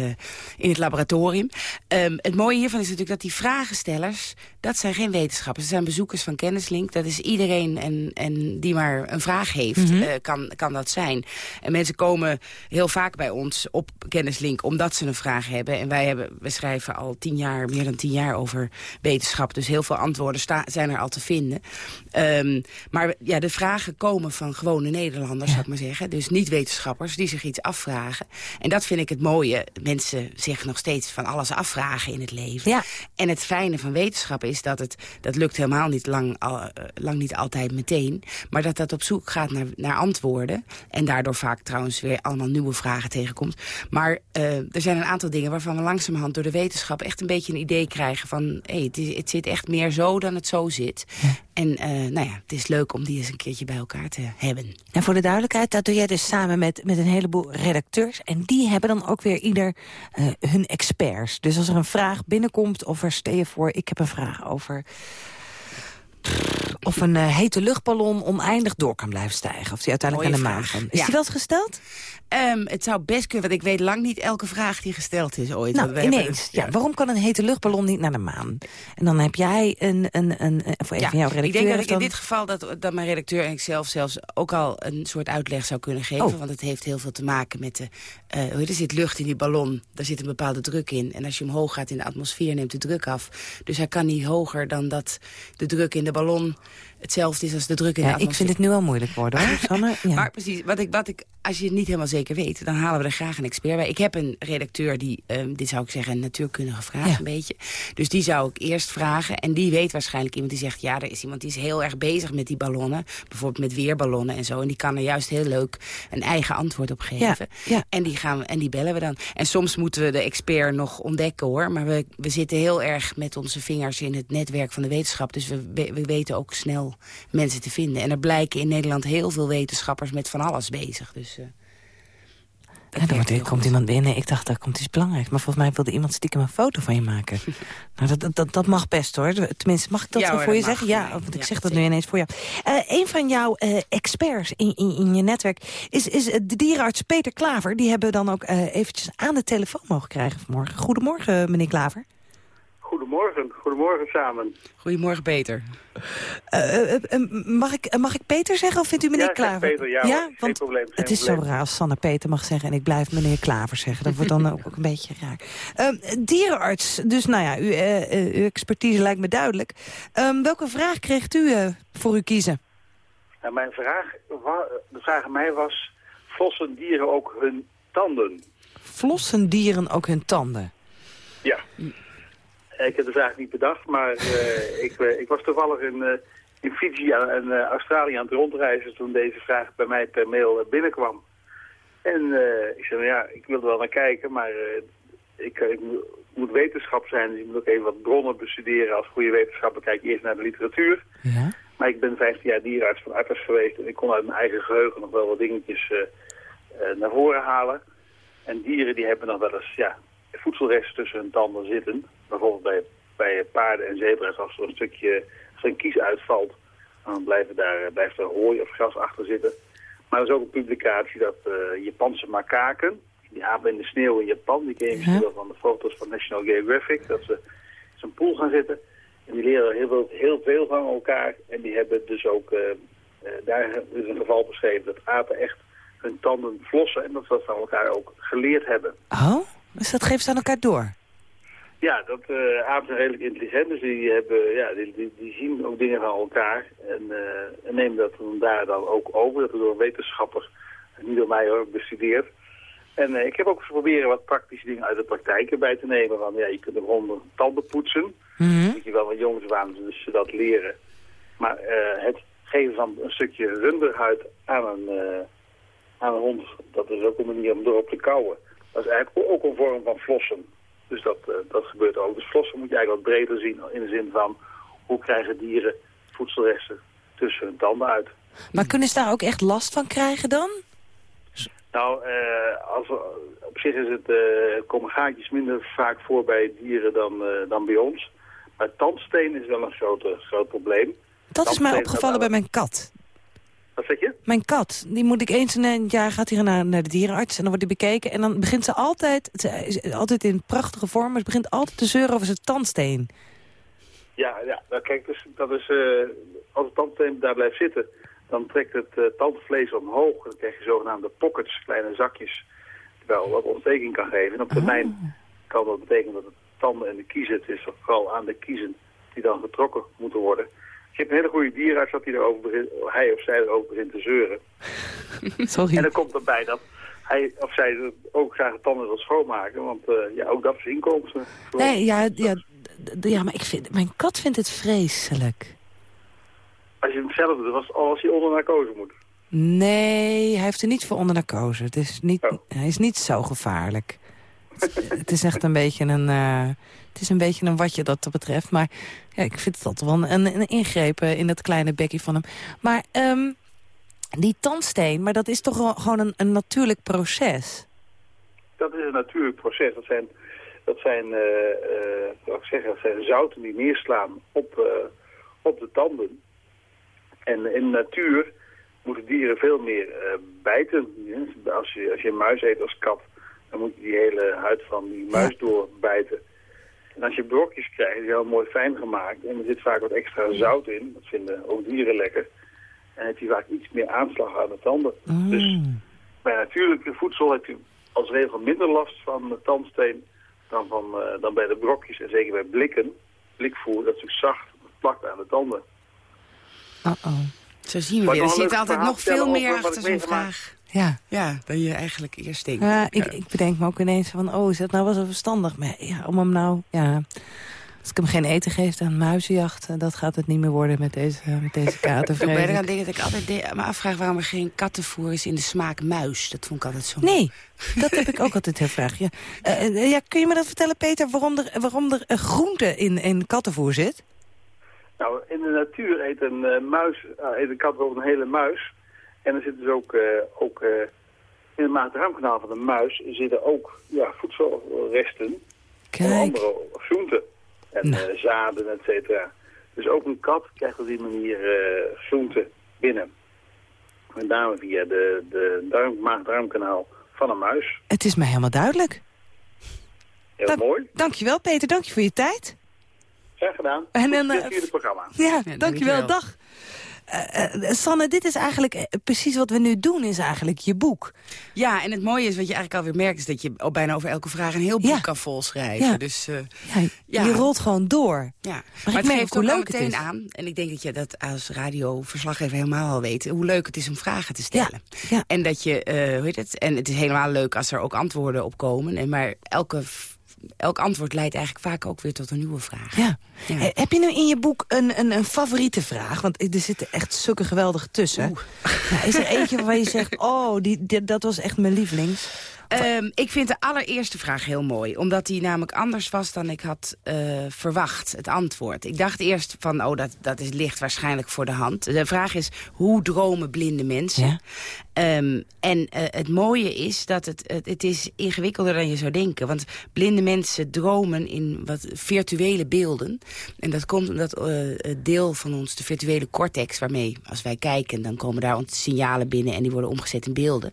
in het laboratorium. Um, het mooie hiervan is natuurlijk dat die vragenstellers... dat zijn geen wetenschappers, dat zijn bezoekers van Kennislink. Dat is iedereen en, en die maar een vraag heeft, mm -hmm. uh, kan, kan dat zijn. En mensen komen heel vaak bij ons op Kennislink... omdat ze een vraag hebben. En wij hebben, we schrijven al tien jaar, meer dan tien jaar over wetenschap. Dus heel veel antwoorden zijn er al te vinden. Um, maar ja, de vragen komen van gewone Nederlanders, ja. zou ik maar zeggen. Dus niet wetenschappers die zich iets afvragen. En dat vind ik het mooie. Mensen zich nog steeds van alles afvragen in het leven. Ja. En het fijne van wetenschap is dat het, dat lukt helemaal niet lang, al, lang niet altijd meteen, maar dat dat op zoek gaat naar, naar antwoorden. En daardoor vaak trouwens weer allemaal nieuwe vragen tegenkomt. Maar uh, er zijn een aantal dingen waarvan we langzamerhand door de wetenschap echt een beetje een idee krijgen van, hé, hey, het, is, het zit echt meer zo dan het zo zit. Ja. En uh, nou ja, het is leuk om die eens een keertje bij elkaar te hebben. En voor de duidelijkheid, dat doe jij dus samen met, met een heleboel redacteurs. En die hebben dan ook weer ieder uh, hun experts. Dus als er een vraag binnenkomt of er stel je voor... ik heb een vraag over of een uh, hete luchtballon oneindig door kan blijven stijgen. Of die uiteindelijk Mooie aan de maan kan. Is ja. die wel eens gesteld? Um, het zou best kunnen, want ik weet lang niet elke vraag die gesteld is ooit. Nou, we ineens. Ja. waarom kan een hete luchtballon niet naar de maan? En dan heb jij een, een, een, een voor ja, van jouw redacteur... Ik denk dat ik dan... in dit geval, dat, dat mijn redacteur en ik zelf zelfs ook al een soort uitleg zou kunnen geven. Oh. Want het heeft heel veel te maken met de... Uh, er zit lucht in die ballon, daar zit een bepaalde druk in. En als je omhoog gaat in de atmosfeer, neemt de druk af. Dus hij kan niet hoger dan dat de druk in de ballon hetzelfde is als de druk in ja, de atmosfeer. Ik vind het nu al moeilijk worden, hoor, (laughs) Sanne. Ja. maar precies, wat ik, wat ik, als je het niet helemaal zeker weet... dan halen we er graag een expert bij. Ik heb een redacteur die, um, dit zou ik zeggen, een natuurkundige vraag ja. een beetje. Dus die zou ik eerst vragen. En die weet waarschijnlijk iemand die zegt... ja, er is iemand die is heel erg bezig met die ballonnen. Bijvoorbeeld met weerballonnen en zo. En die kan er juist heel leuk een eigen antwoord op geven. Ja. En, die gaan we, en die bellen we dan. En soms moeten we de expert nog ontdekken, hoor. Maar we, we zitten heel erg met onze vingers in het netwerk van de wetenschap. Dus we, we weten ook snel mensen te vinden. En er blijken in Nederland heel veel wetenschappers met van alles bezig. Dus, uh, ja, dan wordt, komt iemand binnen. Ik dacht, daar komt iets belangrijks. Maar volgens mij wilde iemand stiekem een foto van je maken. (laughs) nou, dat, dat, dat mag best, hoor. Tenminste, mag ik dat ja, hoor, voor dat je mag, zeggen? Ja, want ik zeg dat zeker. nu ineens voor jou. Uh, een van jouw uh, experts in, in, in je netwerk is, is de dierenarts Peter Klaver. Die hebben we dan ook uh, eventjes aan de telefoon mogen krijgen vanmorgen. Goedemorgen, meneer Klaver. Goedemorgen, goedemorgen samen. Goedemorgen, Peter. Uh, uh, mag, ik, mag ik Peter zeggen of vindt u meneer ja, Klaver? Peter, ja, geen probleem. Geen het is probleem. zo raar als Sanne Peter mag zeggen en ik blijf meneer Klaver zeggen. Dat wordt dan ook, een beetje raar. Uh, dierenarts, dus nou ja, u, uw expertise lijkt me duidelijk. Um, welke vraag kreeg u voor u kiezen? Nou, mijn vraag, de vraag aan mij was, flossen dieren ook hun tanden? Flossen dieren ook hun tanden? Ja. Ik heb de vraag niet bedacht, maar uh, ik, uh, ik, was toevallig in, uh, in Fiji en Australië aan het rondreizen toen deze vraag bij mij per mail binnenkwam. En ik zei, nou ja, ik wilde wel naar kijken, maar ik, ik, moet wetenschap zijn, dus ik moet ook even wat bronnen bestuderen. Als goede wetenschapper kijk je eerst naar de literatuur. Ja. Maar ik ben 15 jaar dierenarts van Akkers geweest en ik kon uit mijn eigen geheugen nog wel wat dingetjes naar voren halen. En dieren die hebben nog wel eens ja, voedselresten tussen hun tanden zitten. Bijvoorbeeld bij, bij paarden en zebra's, als er een stukje, een kies uitvalt, dan blijven daar, blijft er hooi of gras achter zitten. Maar er is ook een publicatie dat eh, Japanse makaken, die apen in de sneeuw in Japan, die ken je misschien wel van de foto's van National Geographic, dat ze in zo'n pool gaan zitten. En die leren heel veel, heel veel van elkaar. En die hebben dus ook, eh, eh, daar is een geval beschreven dat apen echt hun tanden flossen en dat ze dat van elkaar ook geleerd hebben. Oh, dus dat geeft ze aan elkaar door? Ja, dat uh, apen zijn redelijk intelligent, dus die, hebben, ja, die, die, die zien ook dingen van elkaar en, uh, en nemen dat dan daar dan ook over. Dat is door een wetenschapper, niet door mij hoor, bestudeerd. En uh, ik heb ook eens proberen wat praktische dingen uit de praktijk erbij te nemen. Van, ja, je kunt de honden tanden poetsen. Moet je wel wat jongens waan, dus ze dat leren. Maar het geven van een stukje runderhuid aan een, aan een hond, dat is ook een manier om erop te kauwen. Dat is eigenlijk ook een vorm van flossen. Dus dat, uh, dat gebeurt ook. Dus flossen moet je eigenlijk wat breder zien in de zin van hoe krijgen dieren voedselresten tussen hun tanden uit. Maar kunnen ze daar ook echt last van krijgen dan? Nou, als, op zich is het, uh, komen gaatjes minder vaak voor bij dieren dan, dan bij ons. Maar tandsteen is wel een groot, groot probleem. Dat is mij opgevallen bij mijn kat. Wat zeg je? Mijn kat, die moet ik eens in een jaar gaat hier naar, naar de dierenarts en dan wordt die bekeken. En dan begint ze altijd, ze, altijd in prachtige vorm, maar ze begint altijd te zeuren over zijn tandsteen. Ja, ja nou, kijk, dus, dat is, uh, als het tandsteen daar blijft zitten, dan trekt het uh, tandvlees omhoog. Dan krijg je zogenaamde pockets, kleine zakjes, terwijl dat ontsteking kan geven. En op termijn oh. kan dat betekenen dat het tanden en de kiezen, het is vooral aan de kiezen die dan getrokken moeten worden. Je hebt een hele goede dierenarts dat hij, erover begint, hij of zij erover begint te zeuren. (laughs) Sorry. En dan komt erbij dat hij of zij ook graag de tanden wil schoonmaken. Want uh, ja, ook dat is inkomsten. Nee, ja, ja, ja, maar ik vind, mijn kat vindt het vreselijk. Als je hem zelf doet, als, als hij onder narcose moet. Nee, hij heeft er niet voor onder narcose. Het is niet, oh. Hij is niet zo gevaarlijk. Het is echt een beetje een... Uh, het is een beetje een watje dat betreft. Maar ja, ik vind het altijd wel een, een ingreep in dat kleine bekje van hem. Maar um, die tandsteen, maar dat is toch gewoon een, een, natuurlijk proces? Dat is een natuurlijk proces. Dat zijn, dat zijn, wat ik zeggen, dat zouten die neerslaan op, op de tanden. En in de natuur moeten dieren veel meer bijten. Als je, als je een muis eet als kat, dan moet je die hele huid van die muis doorbijten. En als je brokjes krijgt, die heel mooi fijn gemaakt. En er zit vaak wat extra zout in. Dat vinden ook dieren lekker. En heb je vaak iets meer aanslag aan de tanden. Mm. Dus bij natuurlijke voedsel heb je als regel minder last van de tandsteen dan, van, uh, dan bij de brokjes. En zeker bij blikken. Blikvoer, dat is natuurlijk zacht. Dat plakt aan de tanden. Uh-oh. Zo zien we weer. Er zit altijd nog veel meer achter zo'n vraag. Ja. ja, dan je eigenlijk eerst denkt. Ja, ik, ik bedenk me ook ineens van, oh, is dat nou wel zo verstandig? Maar ja, om hem nou, ja... Als ik hem geen eten geef aan muizenjacht, dat gaat het niet meer worden met deze, met deze kater. ik ben eraan denk dat ik altijd me afvraag waarom er geen kattenvoer is in de smaak muis. Dat vond ik altijd zo Nee, (laughs) dat heb ik ook altijd heel vraag. Ja. Uh, ja, kun je me dat vertellen, Peter, waarom er, waarom er groente in, in kattenvoer zit? Nou, in de natuur eet een uh, muis, uh, eet een kat bijvoorbeeld een hele muis. En er zit dus ook, uh, ook in het maag-darmkanaal van de muis zitten ook ja, voedselresten. Kijk. andere groenten en nou. zaden, et cetera. Dus ook een kat krijgt op die manier groenten binnen. Met name via de, de darm, maag-darmkanaal van een muis. Het is mij helemaal duidelijk. Heel Dank, mooi. Dankjewel Peter, dank je voor je tijd. Graag gedaan. En dan, uh, het programma. Ja, ja dankjewel. dankjewel. Dag. Uh, uh, Sanne, dit is eigenlijk uh, precies wat we nu doen, is eigenlijk je boek. Ja, en het mooie is, wat je eigenlijk alweer merkt... is dat je ook bijna over elke vraag een heel boek ja. kan volschrijven. Ja. Dus, ja, ja, Je rolt gewoon door. Ja. Maar, maar ik het geeft hoe ook leuk meteen het is. aan, en ik denk dat je dat als radioverslaggever helemaal al weet... hoe leuk het is om vragen te stellen. Ja. En dat je, hoe heet het? En het is helemaal leuk als er ook antwoorden op komen. En maar elke elk antwoord leidt eigenlijk vaak ook weer tot een nieuwe vraag. Ja. ja. Eh, heb je nu in je boek een, een, een, favoriete vraag? Want er zitten echt zulke geweldige tussen. (laughs) Nou, is er eentje waar je zegt, (laughs) oh, die, die, dat was echt mijn lievelings? Um, ik vind de allereerste vraag heel mooi. Omdat die namelijk anders was dan ik had uh, verwacht, het antwoord. Ik dacht eerst van, oh, dat, dat is, ligt waarschijnlijk voor de hand. De vraag is, hoe dromen blinde mensen? Ja. Ehm, en eh, het mooie is dat het, het, het is ingewikkelder dan je zou denken. Want blinde mensen dromen in wat virtuele beelden. En dat komt omdat uh, het deel van ons, de virtuele cortex... waarmee als wij kijken, dan komen daar signalen binnen... en die worden omgezet in beelden.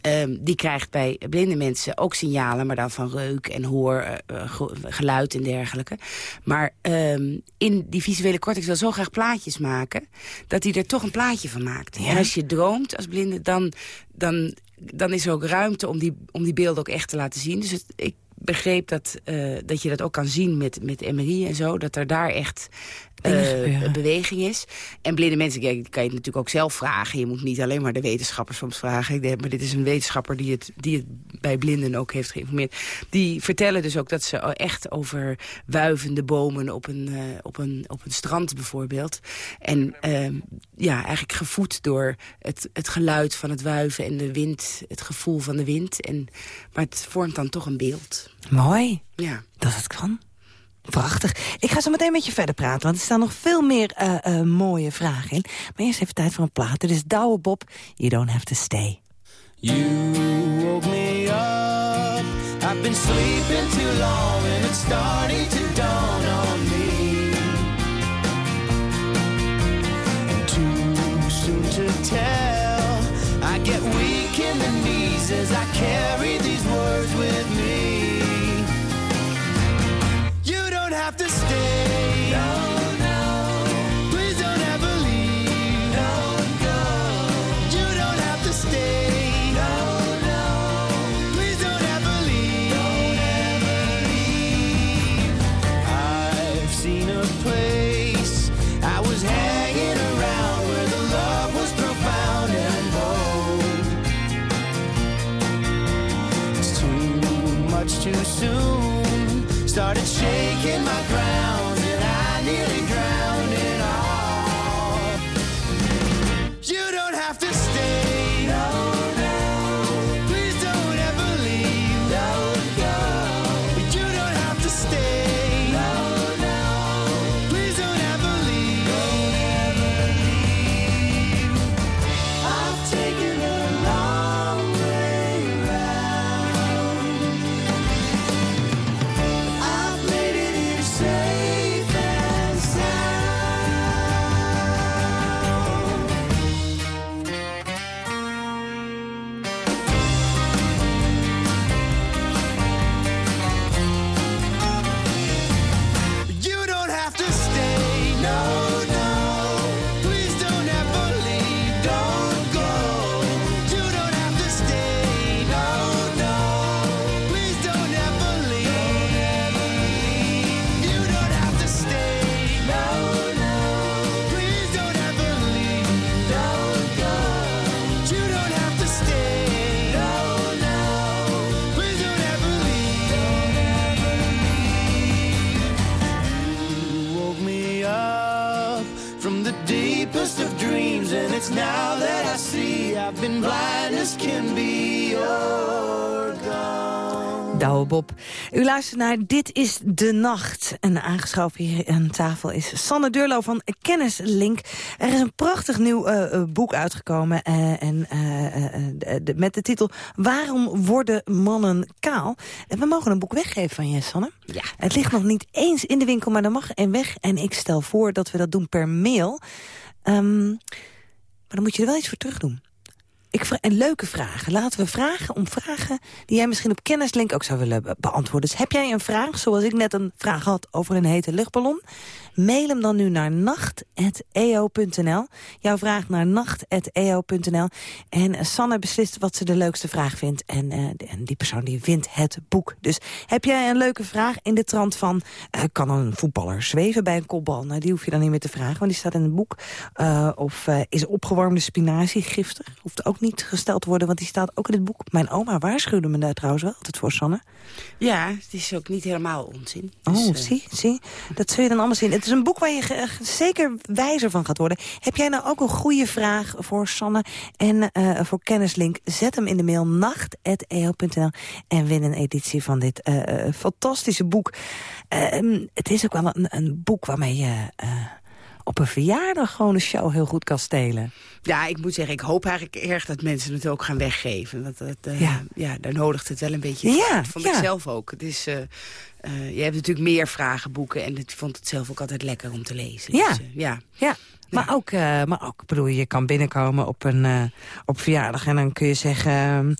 Ehm, die krijgt bij blinde mensen ook signalen... maar dan van reuk en hoor, uh, geluid en dergelijke. Maar um, in die visuele cortex wil zo graag plaatjes maken... dat hij er toch een plaatje van maakt. En als je droomt als blinde, dan, dan, dan is er ook ruimte om die, om die beelden ook echt te laten zien. Dus ik begreep dat, uh, dat je dat ook kan zien met, met MRI en zo. Dat er daar echt uh, beweging is. En blinde mensen kijk, kan je het natuurlijk ook zelf vragen. Je moet niet alleen maar de wetenschappers soms vragen. Maar dit is een wetenschapper die het, die het bij blinden ook heeft geïnformeerd. Die vertellen dus ook dat ze echt over wuivende bomen op een, uh, op een, op een strand bijvoorbeeld. En uh, ja, eigenlijk gevoed door het, het geluid van het wuiven en de wind. Het gevoel van de wind. En, maar het vormt dan toch een beeld. Mooi. Ja. Dat het kan. Prachtig. Ik ga zo meteen met je verder praten, want er staan nog veel meer uh, uh, mooie vragen in. Maar eerst even tijd voor een plaat. Dit is Douwe Bob, You Don't Have To Stay. You woke me up I've been sleeping too long and it's starting to dawn on me too soon to tell I get weak in the knees as I carry Soon, Started shaking my ground. Luistert naar Dit is de Nacht. En aangeschoven hier aan tafel is Sanne Durlo van Kennislink. Er is een prachtig nieuw uh, uh, boek uitgekomen. Uh, en, de, met de titel Waarom worden mannen kaal? En we mogen een boek weggeven van je, Sanne. Ja. Het ligt nog niet eens in de winkel, maar er mag en weg. En ik stel voor dat we dat doen per mail. Um, maar dan moet je er wel iets voor terug doen. Ik en leuke vragen. Laten we vragen om vragen die jij misschien op Kennislink ook zou willen be beantwoorden. Dus heb jij een vraag, zoals ik net een vraag had over een hete luchtballon? Mail hem dan nu naar nacht.eo.nl. Jouw vraag naar nacht.eo.nl. En Sanne beslist wat ze de leukste vraag vindt. En, uh, en die persoon die wint het boek. Dus heb jij een leuke vraag in de trant van... Uh, kan een voetballer zweven bij een kopbal? Nou, die hoef je dan niet meer te vragen, want die staat in het boek. Uh, of is opgewarmde spinazie giftig? Hoeft ook niet gesteld te worden, want die staat ook in het boek. Mijn oma waarschuwde me daar trouwens wel altijd voor, Sanne. Ja, het is ook niet helemaal onzin. Dus, oh, zie, zie. Dat zul je dan allemaal zien. Het is een boek waar je zeker wijzer van gaat worden. Heb jij nou ook een goede vraag voor Sanne en uh, voor Kennislink? Zet hem in de mail nacht.eo.nl en win een editie van dit uh, fantastische boek. Uh, het is ook wel een, een boek waarmee je op een verjaardag gewoon een show heel goed kan stelen. Ja, ik moet zeggen, ik hoop eigenlijk erg dat mensen het ook gaan weggeven. Want dat, eh, Ja. ja. daar nodigt het wel een beetje Ja, uit. vond ik zelf ook. Het is, eh, eh, je hebt natuurlijk meer vragenboeken en ik vond het zelf ook altijd lekker om te lezen. Ja. Dus, ja. Ja, maar ook, eh, maar ook, ik bedoel, je kan binnenkomen op een op verjaardag en dan kun je zeggen... ehm,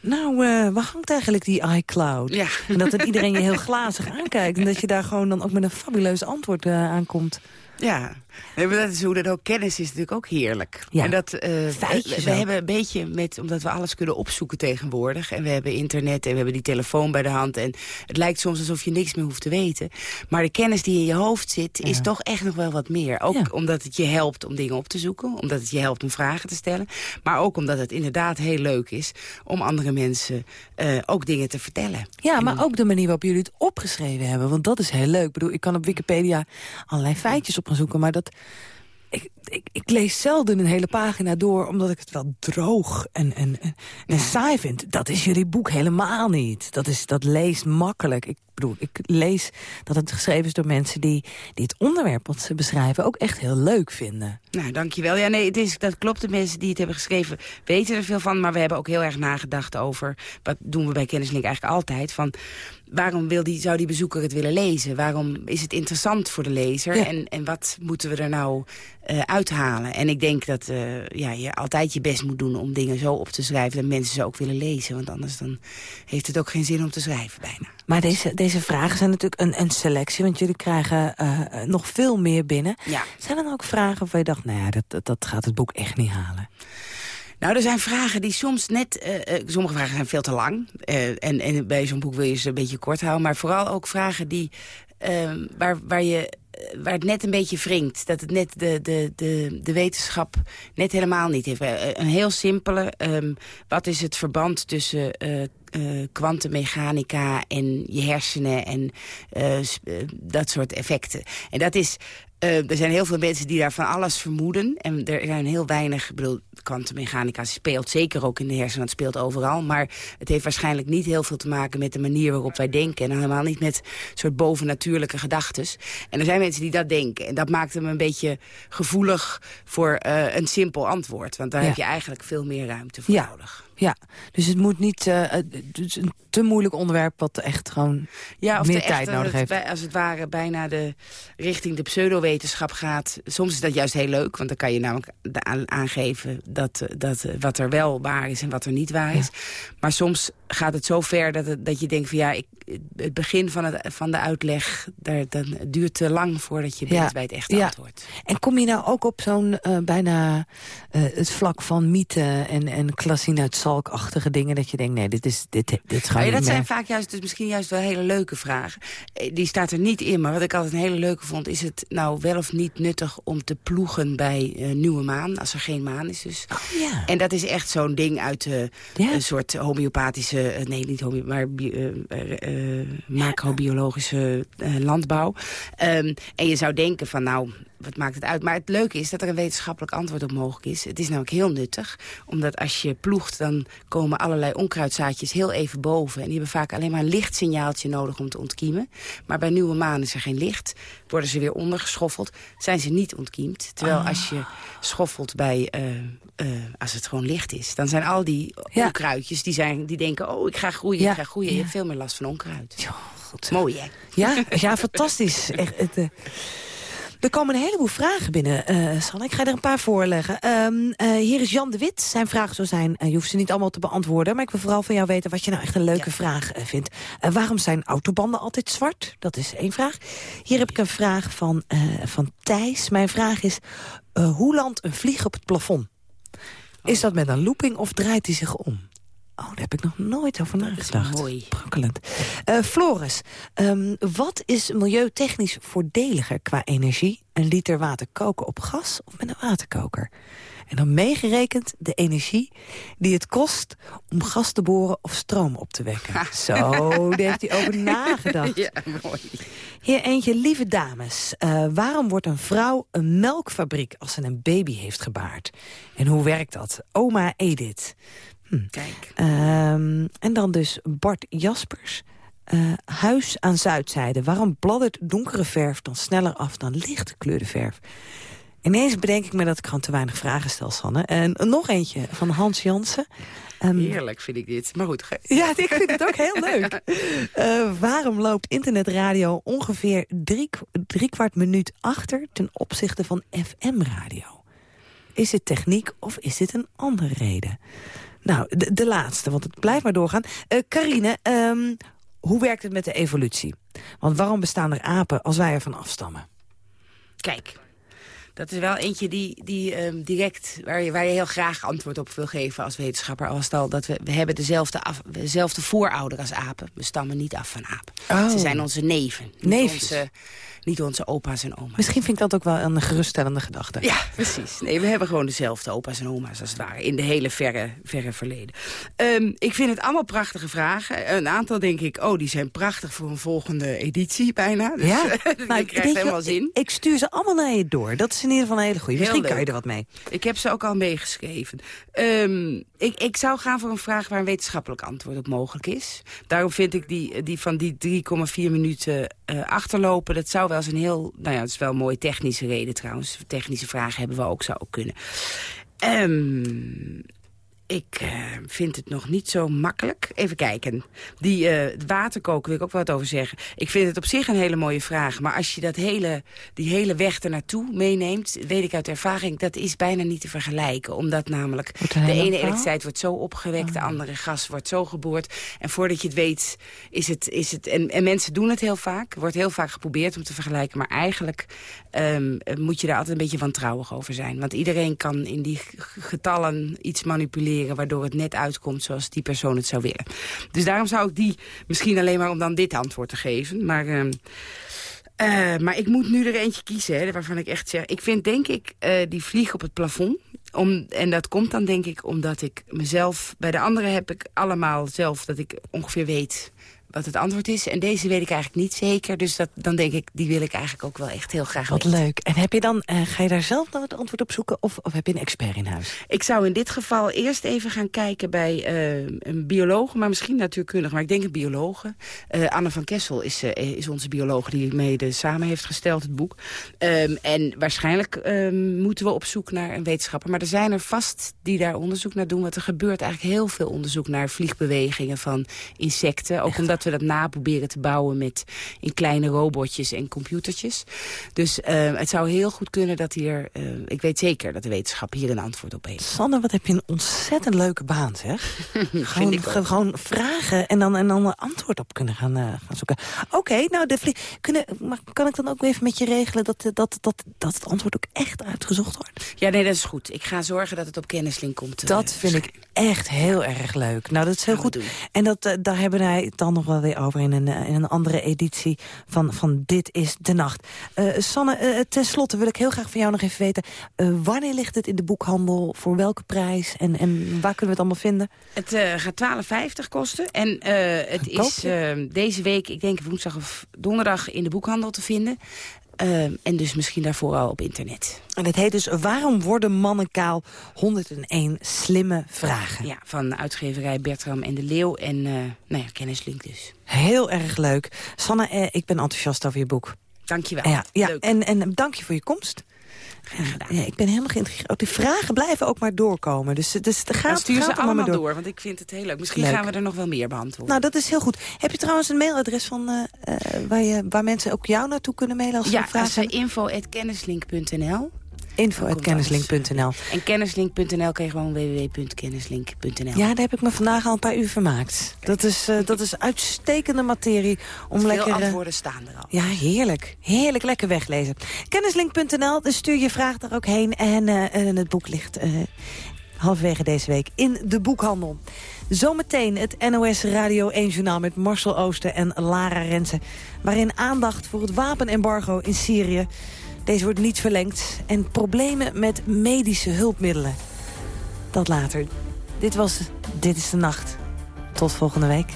nou, waar hangt eigenlijk die iCloud? Ja. En dat dan iedereen je heel glazig aankijkt en dat je daar gewoon dan ook met een fabuleus antwoord aankomt. Ja, nee, maar dat is hoe dat ook kennis is natuurlijk ook heerlijk. Ja. En dat, eh, Feitjes we, ook. hebben een beetje met, omdat we alles kunnen opzoeken tegenwoordig. En we hebben internet en we hebben die telefoon bij de hand. En het lijkt soms alsof je niks meer hoeft te weten. Maar de kennis die in je hoofd zit, is toch echt nog wel wat meer. Ook Ja. omdat het je helpt om dingen op te zoeken. Omdat het je helpt om vragen te stellen. Maar ook omdat het inderdaad heel leuk is om andere mensen eh, ook dingen te vertellen. Ja, maar ook de manier waarop jullie het opgeschreven hebben. Want dat is heel leuk. Ik bedoel, ik kan op Wikipedia allerlei feitjes op gaan zoeken. Maar dat, ik, ik, ik lees zelden een hele pagina door... omdat ik het wel droog en, en, en, en saai vind. Dat is jullie boek helemaal niet. Dat, is, dat leest makkelijk. Ik bedoel, ik lees dat het geschreven is door mensen... die, die het onderwerp wat ze beschrijven ook echt heel leuk vinden. Nou, dankjewel. Ja, nee, het is, dat klopt. De mensen die het hebben geschreven weten er veel van. Maar we hebben ook heel erg nagedacht over... wat doen we bij Kennislink eigenlijk altijd... van waarom wil die, zou die bezoeker het willen lezen? Waarom is het interessant voor de lezer? Ja. En, en wat moeten we er nou eh, uithalen? En ik denk dat eh, ja, je altijd je best moet doen om dingen zo op te schrijven... dat mensen ze ook willen lezen. Want anders dan heeft het ook geen zin om te schrijven bijna. Maar deze, deze vragen zijn natuurlijk een, een selectie... want jullie krijgen eh, nog veel meer binnen. Ja. Zijn er dan ook vragen waarvan je dacht... nou ja, dat, dat, dat gaat het boek echt niet halen? Nou, er zijn vragen die soms net... eh, sommige vragen zijn veel te lang. en, en bij zo'n boek wil je ze een beetje kort houden. Maar vooral ook vragen die, waar, waar, je, waar het net een beetje wringt. Dat het net de, de, de, de wetenschap net helemaal niet heeft. Eh, een heel simpele. ehm, wat is het verband tussen... eh, eh, kwantummechanica en je hersenen en eh, eh, dat soort effecten. En dat is... eh, er zijn heel veel mensen die daar van alles vermoeden. En er zijn heel weinig... Ik bedoel, kwantummechanica speelt zeker ook in de hersenen. Het speelt overal. Maar het heeft waarschijnlijk niet heel veel te maken... met de manier waarop wij denken. En helemaal niet met soort bovennatuurlijke gedachten. En er zijn mensen die dat denken. En dat maakt hem een beetje gevoelig voor eh, een simpel antwoord. Want daar Ja. heb je eigenlijk veel meer ruimte voor Ja. nodig. Ja, dus het moet niet eh, het is een te moeilijk onderwerp... wat echt gewoon Ja, of meer tijd nodig heeft. bij- als het ware bijna de, richting de pseudowetenschap gaat. Soms is dat juist heel leuk, want dan kan je namelijk aangeven... Dat, eh, dat, wat er wel waar is en wat er niet waar is. Maar soms gaat het zo ver dat, het, dat je denkt van ja, ik, het begin van, het, van de uitleg... Daar, dan, het duurt te lang voordat je bent bij het echte ja. antwoord. En kom je nou ook op zo'n eh, bijna eh, het vlak van mythe en, en klassien uit zalkachtige dingen... dat je denkt, nee, dit is, dit, dit gewoon Ja, dat zijn vaak juist, dus misschien juist wel hele leuke vragen. Eh, Die staat er niet in, maar wat ik altijd een hele leuke vond... is het nou wel of niet nuttig om te ploegen bij eh, nieuwe maan... als er geen maan is dus. ja. En dat is echt zo'n ding uit een soort homeopathische... nee, niet homeo, maar macrobiologische eh, landbouw. Ehm, en je zou denken van nou, wat maakt het uit? Maar het leuke is dat er een wetenschappelijk antwoord op mogelijk is. Het is namelijk heel nuttig, omdat als je ploegt... dan komen allerlei onkruidzaadjes heel even boven. En die hebben vaak alleen maar een lichtsignaaltje nodig om te ontkiemen. Maar bij nieuwe maan is er geen licht. Worden ze weer ondergeschoffeld, zijn ze niet ontkiemd. Terwijl als je schoffelt bij... eh, eh, als het gewoon licht is, dan zijn al die Ja. onkruidjes... Die, zijn, die denken, oh, ik ga groeien, Ja, ik ga groeien. Je hebt veel meer last van onkruid. Goed. Mooi, hè? Ja, ja fantastisch. Echt, het, eh, er komen een heleboel vragen binnen, eh Sanne. Ik ga er een paar voorleggen. Eh, hier is Jan de Wit. Zijn vraag zou zijn, je hoeft ze niet allemaal te beantwoorden... maar ik wil vooral van jou weten wat je nou echt een leuke Ja. vraag vindt. Waarom zijn autobanden altijd zwart? Dat is één vraag. Hier heb ik een vraag van, van Thijs. Mijn vraag is, hoe landt een vlieg op het plafond? Is dat met een looping of draait hij zich om? Oh, daar heb ik nog nooit over nagedacht. mooi. Prikkelend. Eh, Floris, ehm, wat is milieutechnisch voordeliger qua energie? Een liter water koken op gas of met een waterkoker? En dan meegerekend de energie die het kost om gas te boren of stroom op te wekken. Zo, daar heeft hij over nagedacht. (laughs) Ja, mooi. Hier eentje, lieve dames. Eh, waarom wordt een vrouw een melkfabriek als ze een baby heeft gebaard? En hoe werkt dat? Oma Edith. Kijk. Ehm, en dan dus Bart Jaspers. Eh, huis aan zuidzijde. Waarom bladdert donkere verf dan sneller af dan lichtgekleurde verf? Ineens bedenk ik me dat ik gewoon te weinig vragen stel, Sanne. En nog eentje van Hans Jansen. Ehm, Heerlijk vind ik dit. Maar goed, ja, ik vind het ook heel leuk. (laughs) Eh, waarom loopt internetradio ongeveer drie, drie kwart minuut achter... ten opzichte van FM-radio? Is het techniek of is dit een andere reden? Nou, de, de laatste, want het blijft maar doorgaan. Eh Carine, ehm, hoe werkt het met de evolutie? Want waarom bestaan er apen als wij ervan afstammen? Kijk, dat is wel eentje die, die ehm, direct, waar je, waar je heel graag antwoord op wil geven als wetenschapper. Als het al dat we, we hebben dezelfde, af, dezelfde voorouder als apen. We stammen niet af van apen. Oh. Ze zijn onze neven. Onze, niet onze opa's en oma's. Misschien vind ik dat ook wel een geruststellende gedachte. Ja, precies. Nee, we hebben gewoon dezelfde opa's en oma's als het ware. In de hele verre, verre verleden. Ehm, ik vind het allemaal prachtige vragen. Een aantal denk ik, oh, die zijn prachtig voor een volgende editie bijna. Dus, Ja, ik nou, krijg weet je helemaal zin. Ik, ik stuur ze allemaal naar je door. Dat is in ieder geval een hele goede. Misschien kan je er wat mee. Ik heb ze ook al meegeschreven. Ehm, ik, ik zou gaan voor een vraag waar een wetenschappelijk antwoord op mogelijk is. Daarom vind ik die, die van die 3,4 minuten eh, achterlopen... dat zou wel eens een heel... Nou ja, dat is wel een mooie technische reden trouwens. Technische vragen hebben we ook, zou ook kunnen. Ehm, ik eh, vind het nog niet zo makkelijk. Even kijken. Die eh, waterkoken wil ik ook wat over zeggen. Ik vind het op zich een hele mooie vraag. Maar als je dat hele, die hele weg ernaartoe meeneemt... weet ik uit ervaring, dat is bijna niet te vergelijken. Omdat namelijk de ene elektriciteit wordt zo opgewekt... de andere gas wordt zo geboord. En voordat je het weet is het... Is het en, en mensen doen het heel vaak. Er wordt heel vaak geprobeerd om te vergelijken. Maar eigenlijk ehm, moet je daar altijd een beetje wantrouwig over zijn. Want iedereen kan in die getallen iets manipuleren... waardoor het net uitkomt zoals die persoon het zou willen. Dus daarom zou ik die misschien alleen maar om dan dit antwoord te geven. Maar... ehm, eh, maar ik moet nu er eentje kiezen hè, waarvan ik echt zeg... Ik vind denk ik eh, die vlieg op het plafond. Om, en dat komt dan denk ik omdat ik mezelf... Bij de anderen heb ik allemaal zelf dat ik ongeveer weet wat het antwoord is. En deze weet ik eigenlijk niet zeker. Dus dat, dan denk ik, die wil ik eigenlijk ook wel echt heel graag Wat weten. leuk. En heb je dan, eh, ga je daar zelf dan het antwoord op zoeken? Of, of heb je een expert in huis? Ik zou in dit geval eerst even gaan kijken bij eh, een bioloog, maar misschien natuurkundig, maar ik denk een biologe. Eh, Anne van Kessel is, is onze bioloog die mede samen heeft gesteld, het boek. Ehm, en waarschijnlijk ehm, moeten we op zoek naar een wetenschapper. Maar er zijn er vast die daar onderzoek naar doen, want er gebeurt eigenlijk heel veel onderzoek naar vliegbewegingen van insecten. Ook omdat we dat na proberen te bouwen met in kleine robotjes en computertjes. Dus ehm, het zou heel goed kunnen dat hier, eh, ik weet zeker dat de wetenschap hier een antwoord op heeft. Sanne, wat heb je een ontzettend leuke baan, zeg. (laughs) gewoon, gewoon vragen en dan, en dan een antwoord op kunnen gaan, eh, gaan zoeken. Oké, nou, de kunnen, maar kan ik dan ook even met je regelen... Dat, eh, dat, dat, dat het antwoord ook echt uitgezocht wordt? Ja, nee, dat is goed. Ik ga zorgen dat het op kennislink komt. eh, Dat vind ik echt heel erg leuk. Nou, dat is heel Gaan goed. En dat, eh, daar hebben wij dan nog wel weer over in een, eh, in een andere editie van, van Dit is de Nacht. Eh, Sanne, eh, ten slotte wil ik heel graag van jou nog even weten... eh, wanneer ligt het in de boekhandel, voor welke prijs en, en waar kunnen we het allemaal vinden? Het eh, gaat 12,50 kosten. En eh, het is eh, deze week, ik denk woensdag of donderdag, in de boekhandel te vinden. Eh, en dus misschien daarvoor al op internet. En het heet dus Waarom worden mannen kaal? 101 slimme vragen. Ja, van uitgeverij Bertram en de Leeuw. En eh nou ja, kennislink dus. Heel erg leuk. Sanne, eh, ik ben enthousiast over je boek. Dankjewel. Ja, ja Leuk. en, en dank je voor je komst. Gedaan. Ja, ik ben helemaal geïntrigeerd. Ook die vragen blijven ook maar doorkomen. Dus, dus het Dan gaat, stuur ze allemaal door. want ik vind het heel leuk. Misschien Leuk. gaan we er nog wel meer beantwoorden. Nou, dat is heel goed. Heb je trouwens een mailadres van, eh, eh, waar, je, waar mensen ook jou naartoe kunnen mailen als ze ja, is hebben? info.kennislink.nl. Info.kennislink.nl En kennislink.nl kan je gewoon www.kennislink.nl. Ja, daar heb ik me vandaag al een paar uur vermaakt. Dat is, eh, dat is uitstekende materie om Veel lekker... eh, antwoorden staan er al. Ja, heerlijk. Heerlijk lekker weglezen. Kennislink.nl, dus stuur je vraag daar ook heen. En, eh, en het boek ligt eh, halverwege deze week in de boekhandel. Zometeen het NOS Radio 1 Journaal met Marcel Ooster en Lara Rensen. Waarin aandacht voor het wapenembargo in Syrië. Deze wordt niet verlengd. En problemen met medische hulpmiddelen. Dat later. Dit was Dit is de Nacht. Tot volgende week.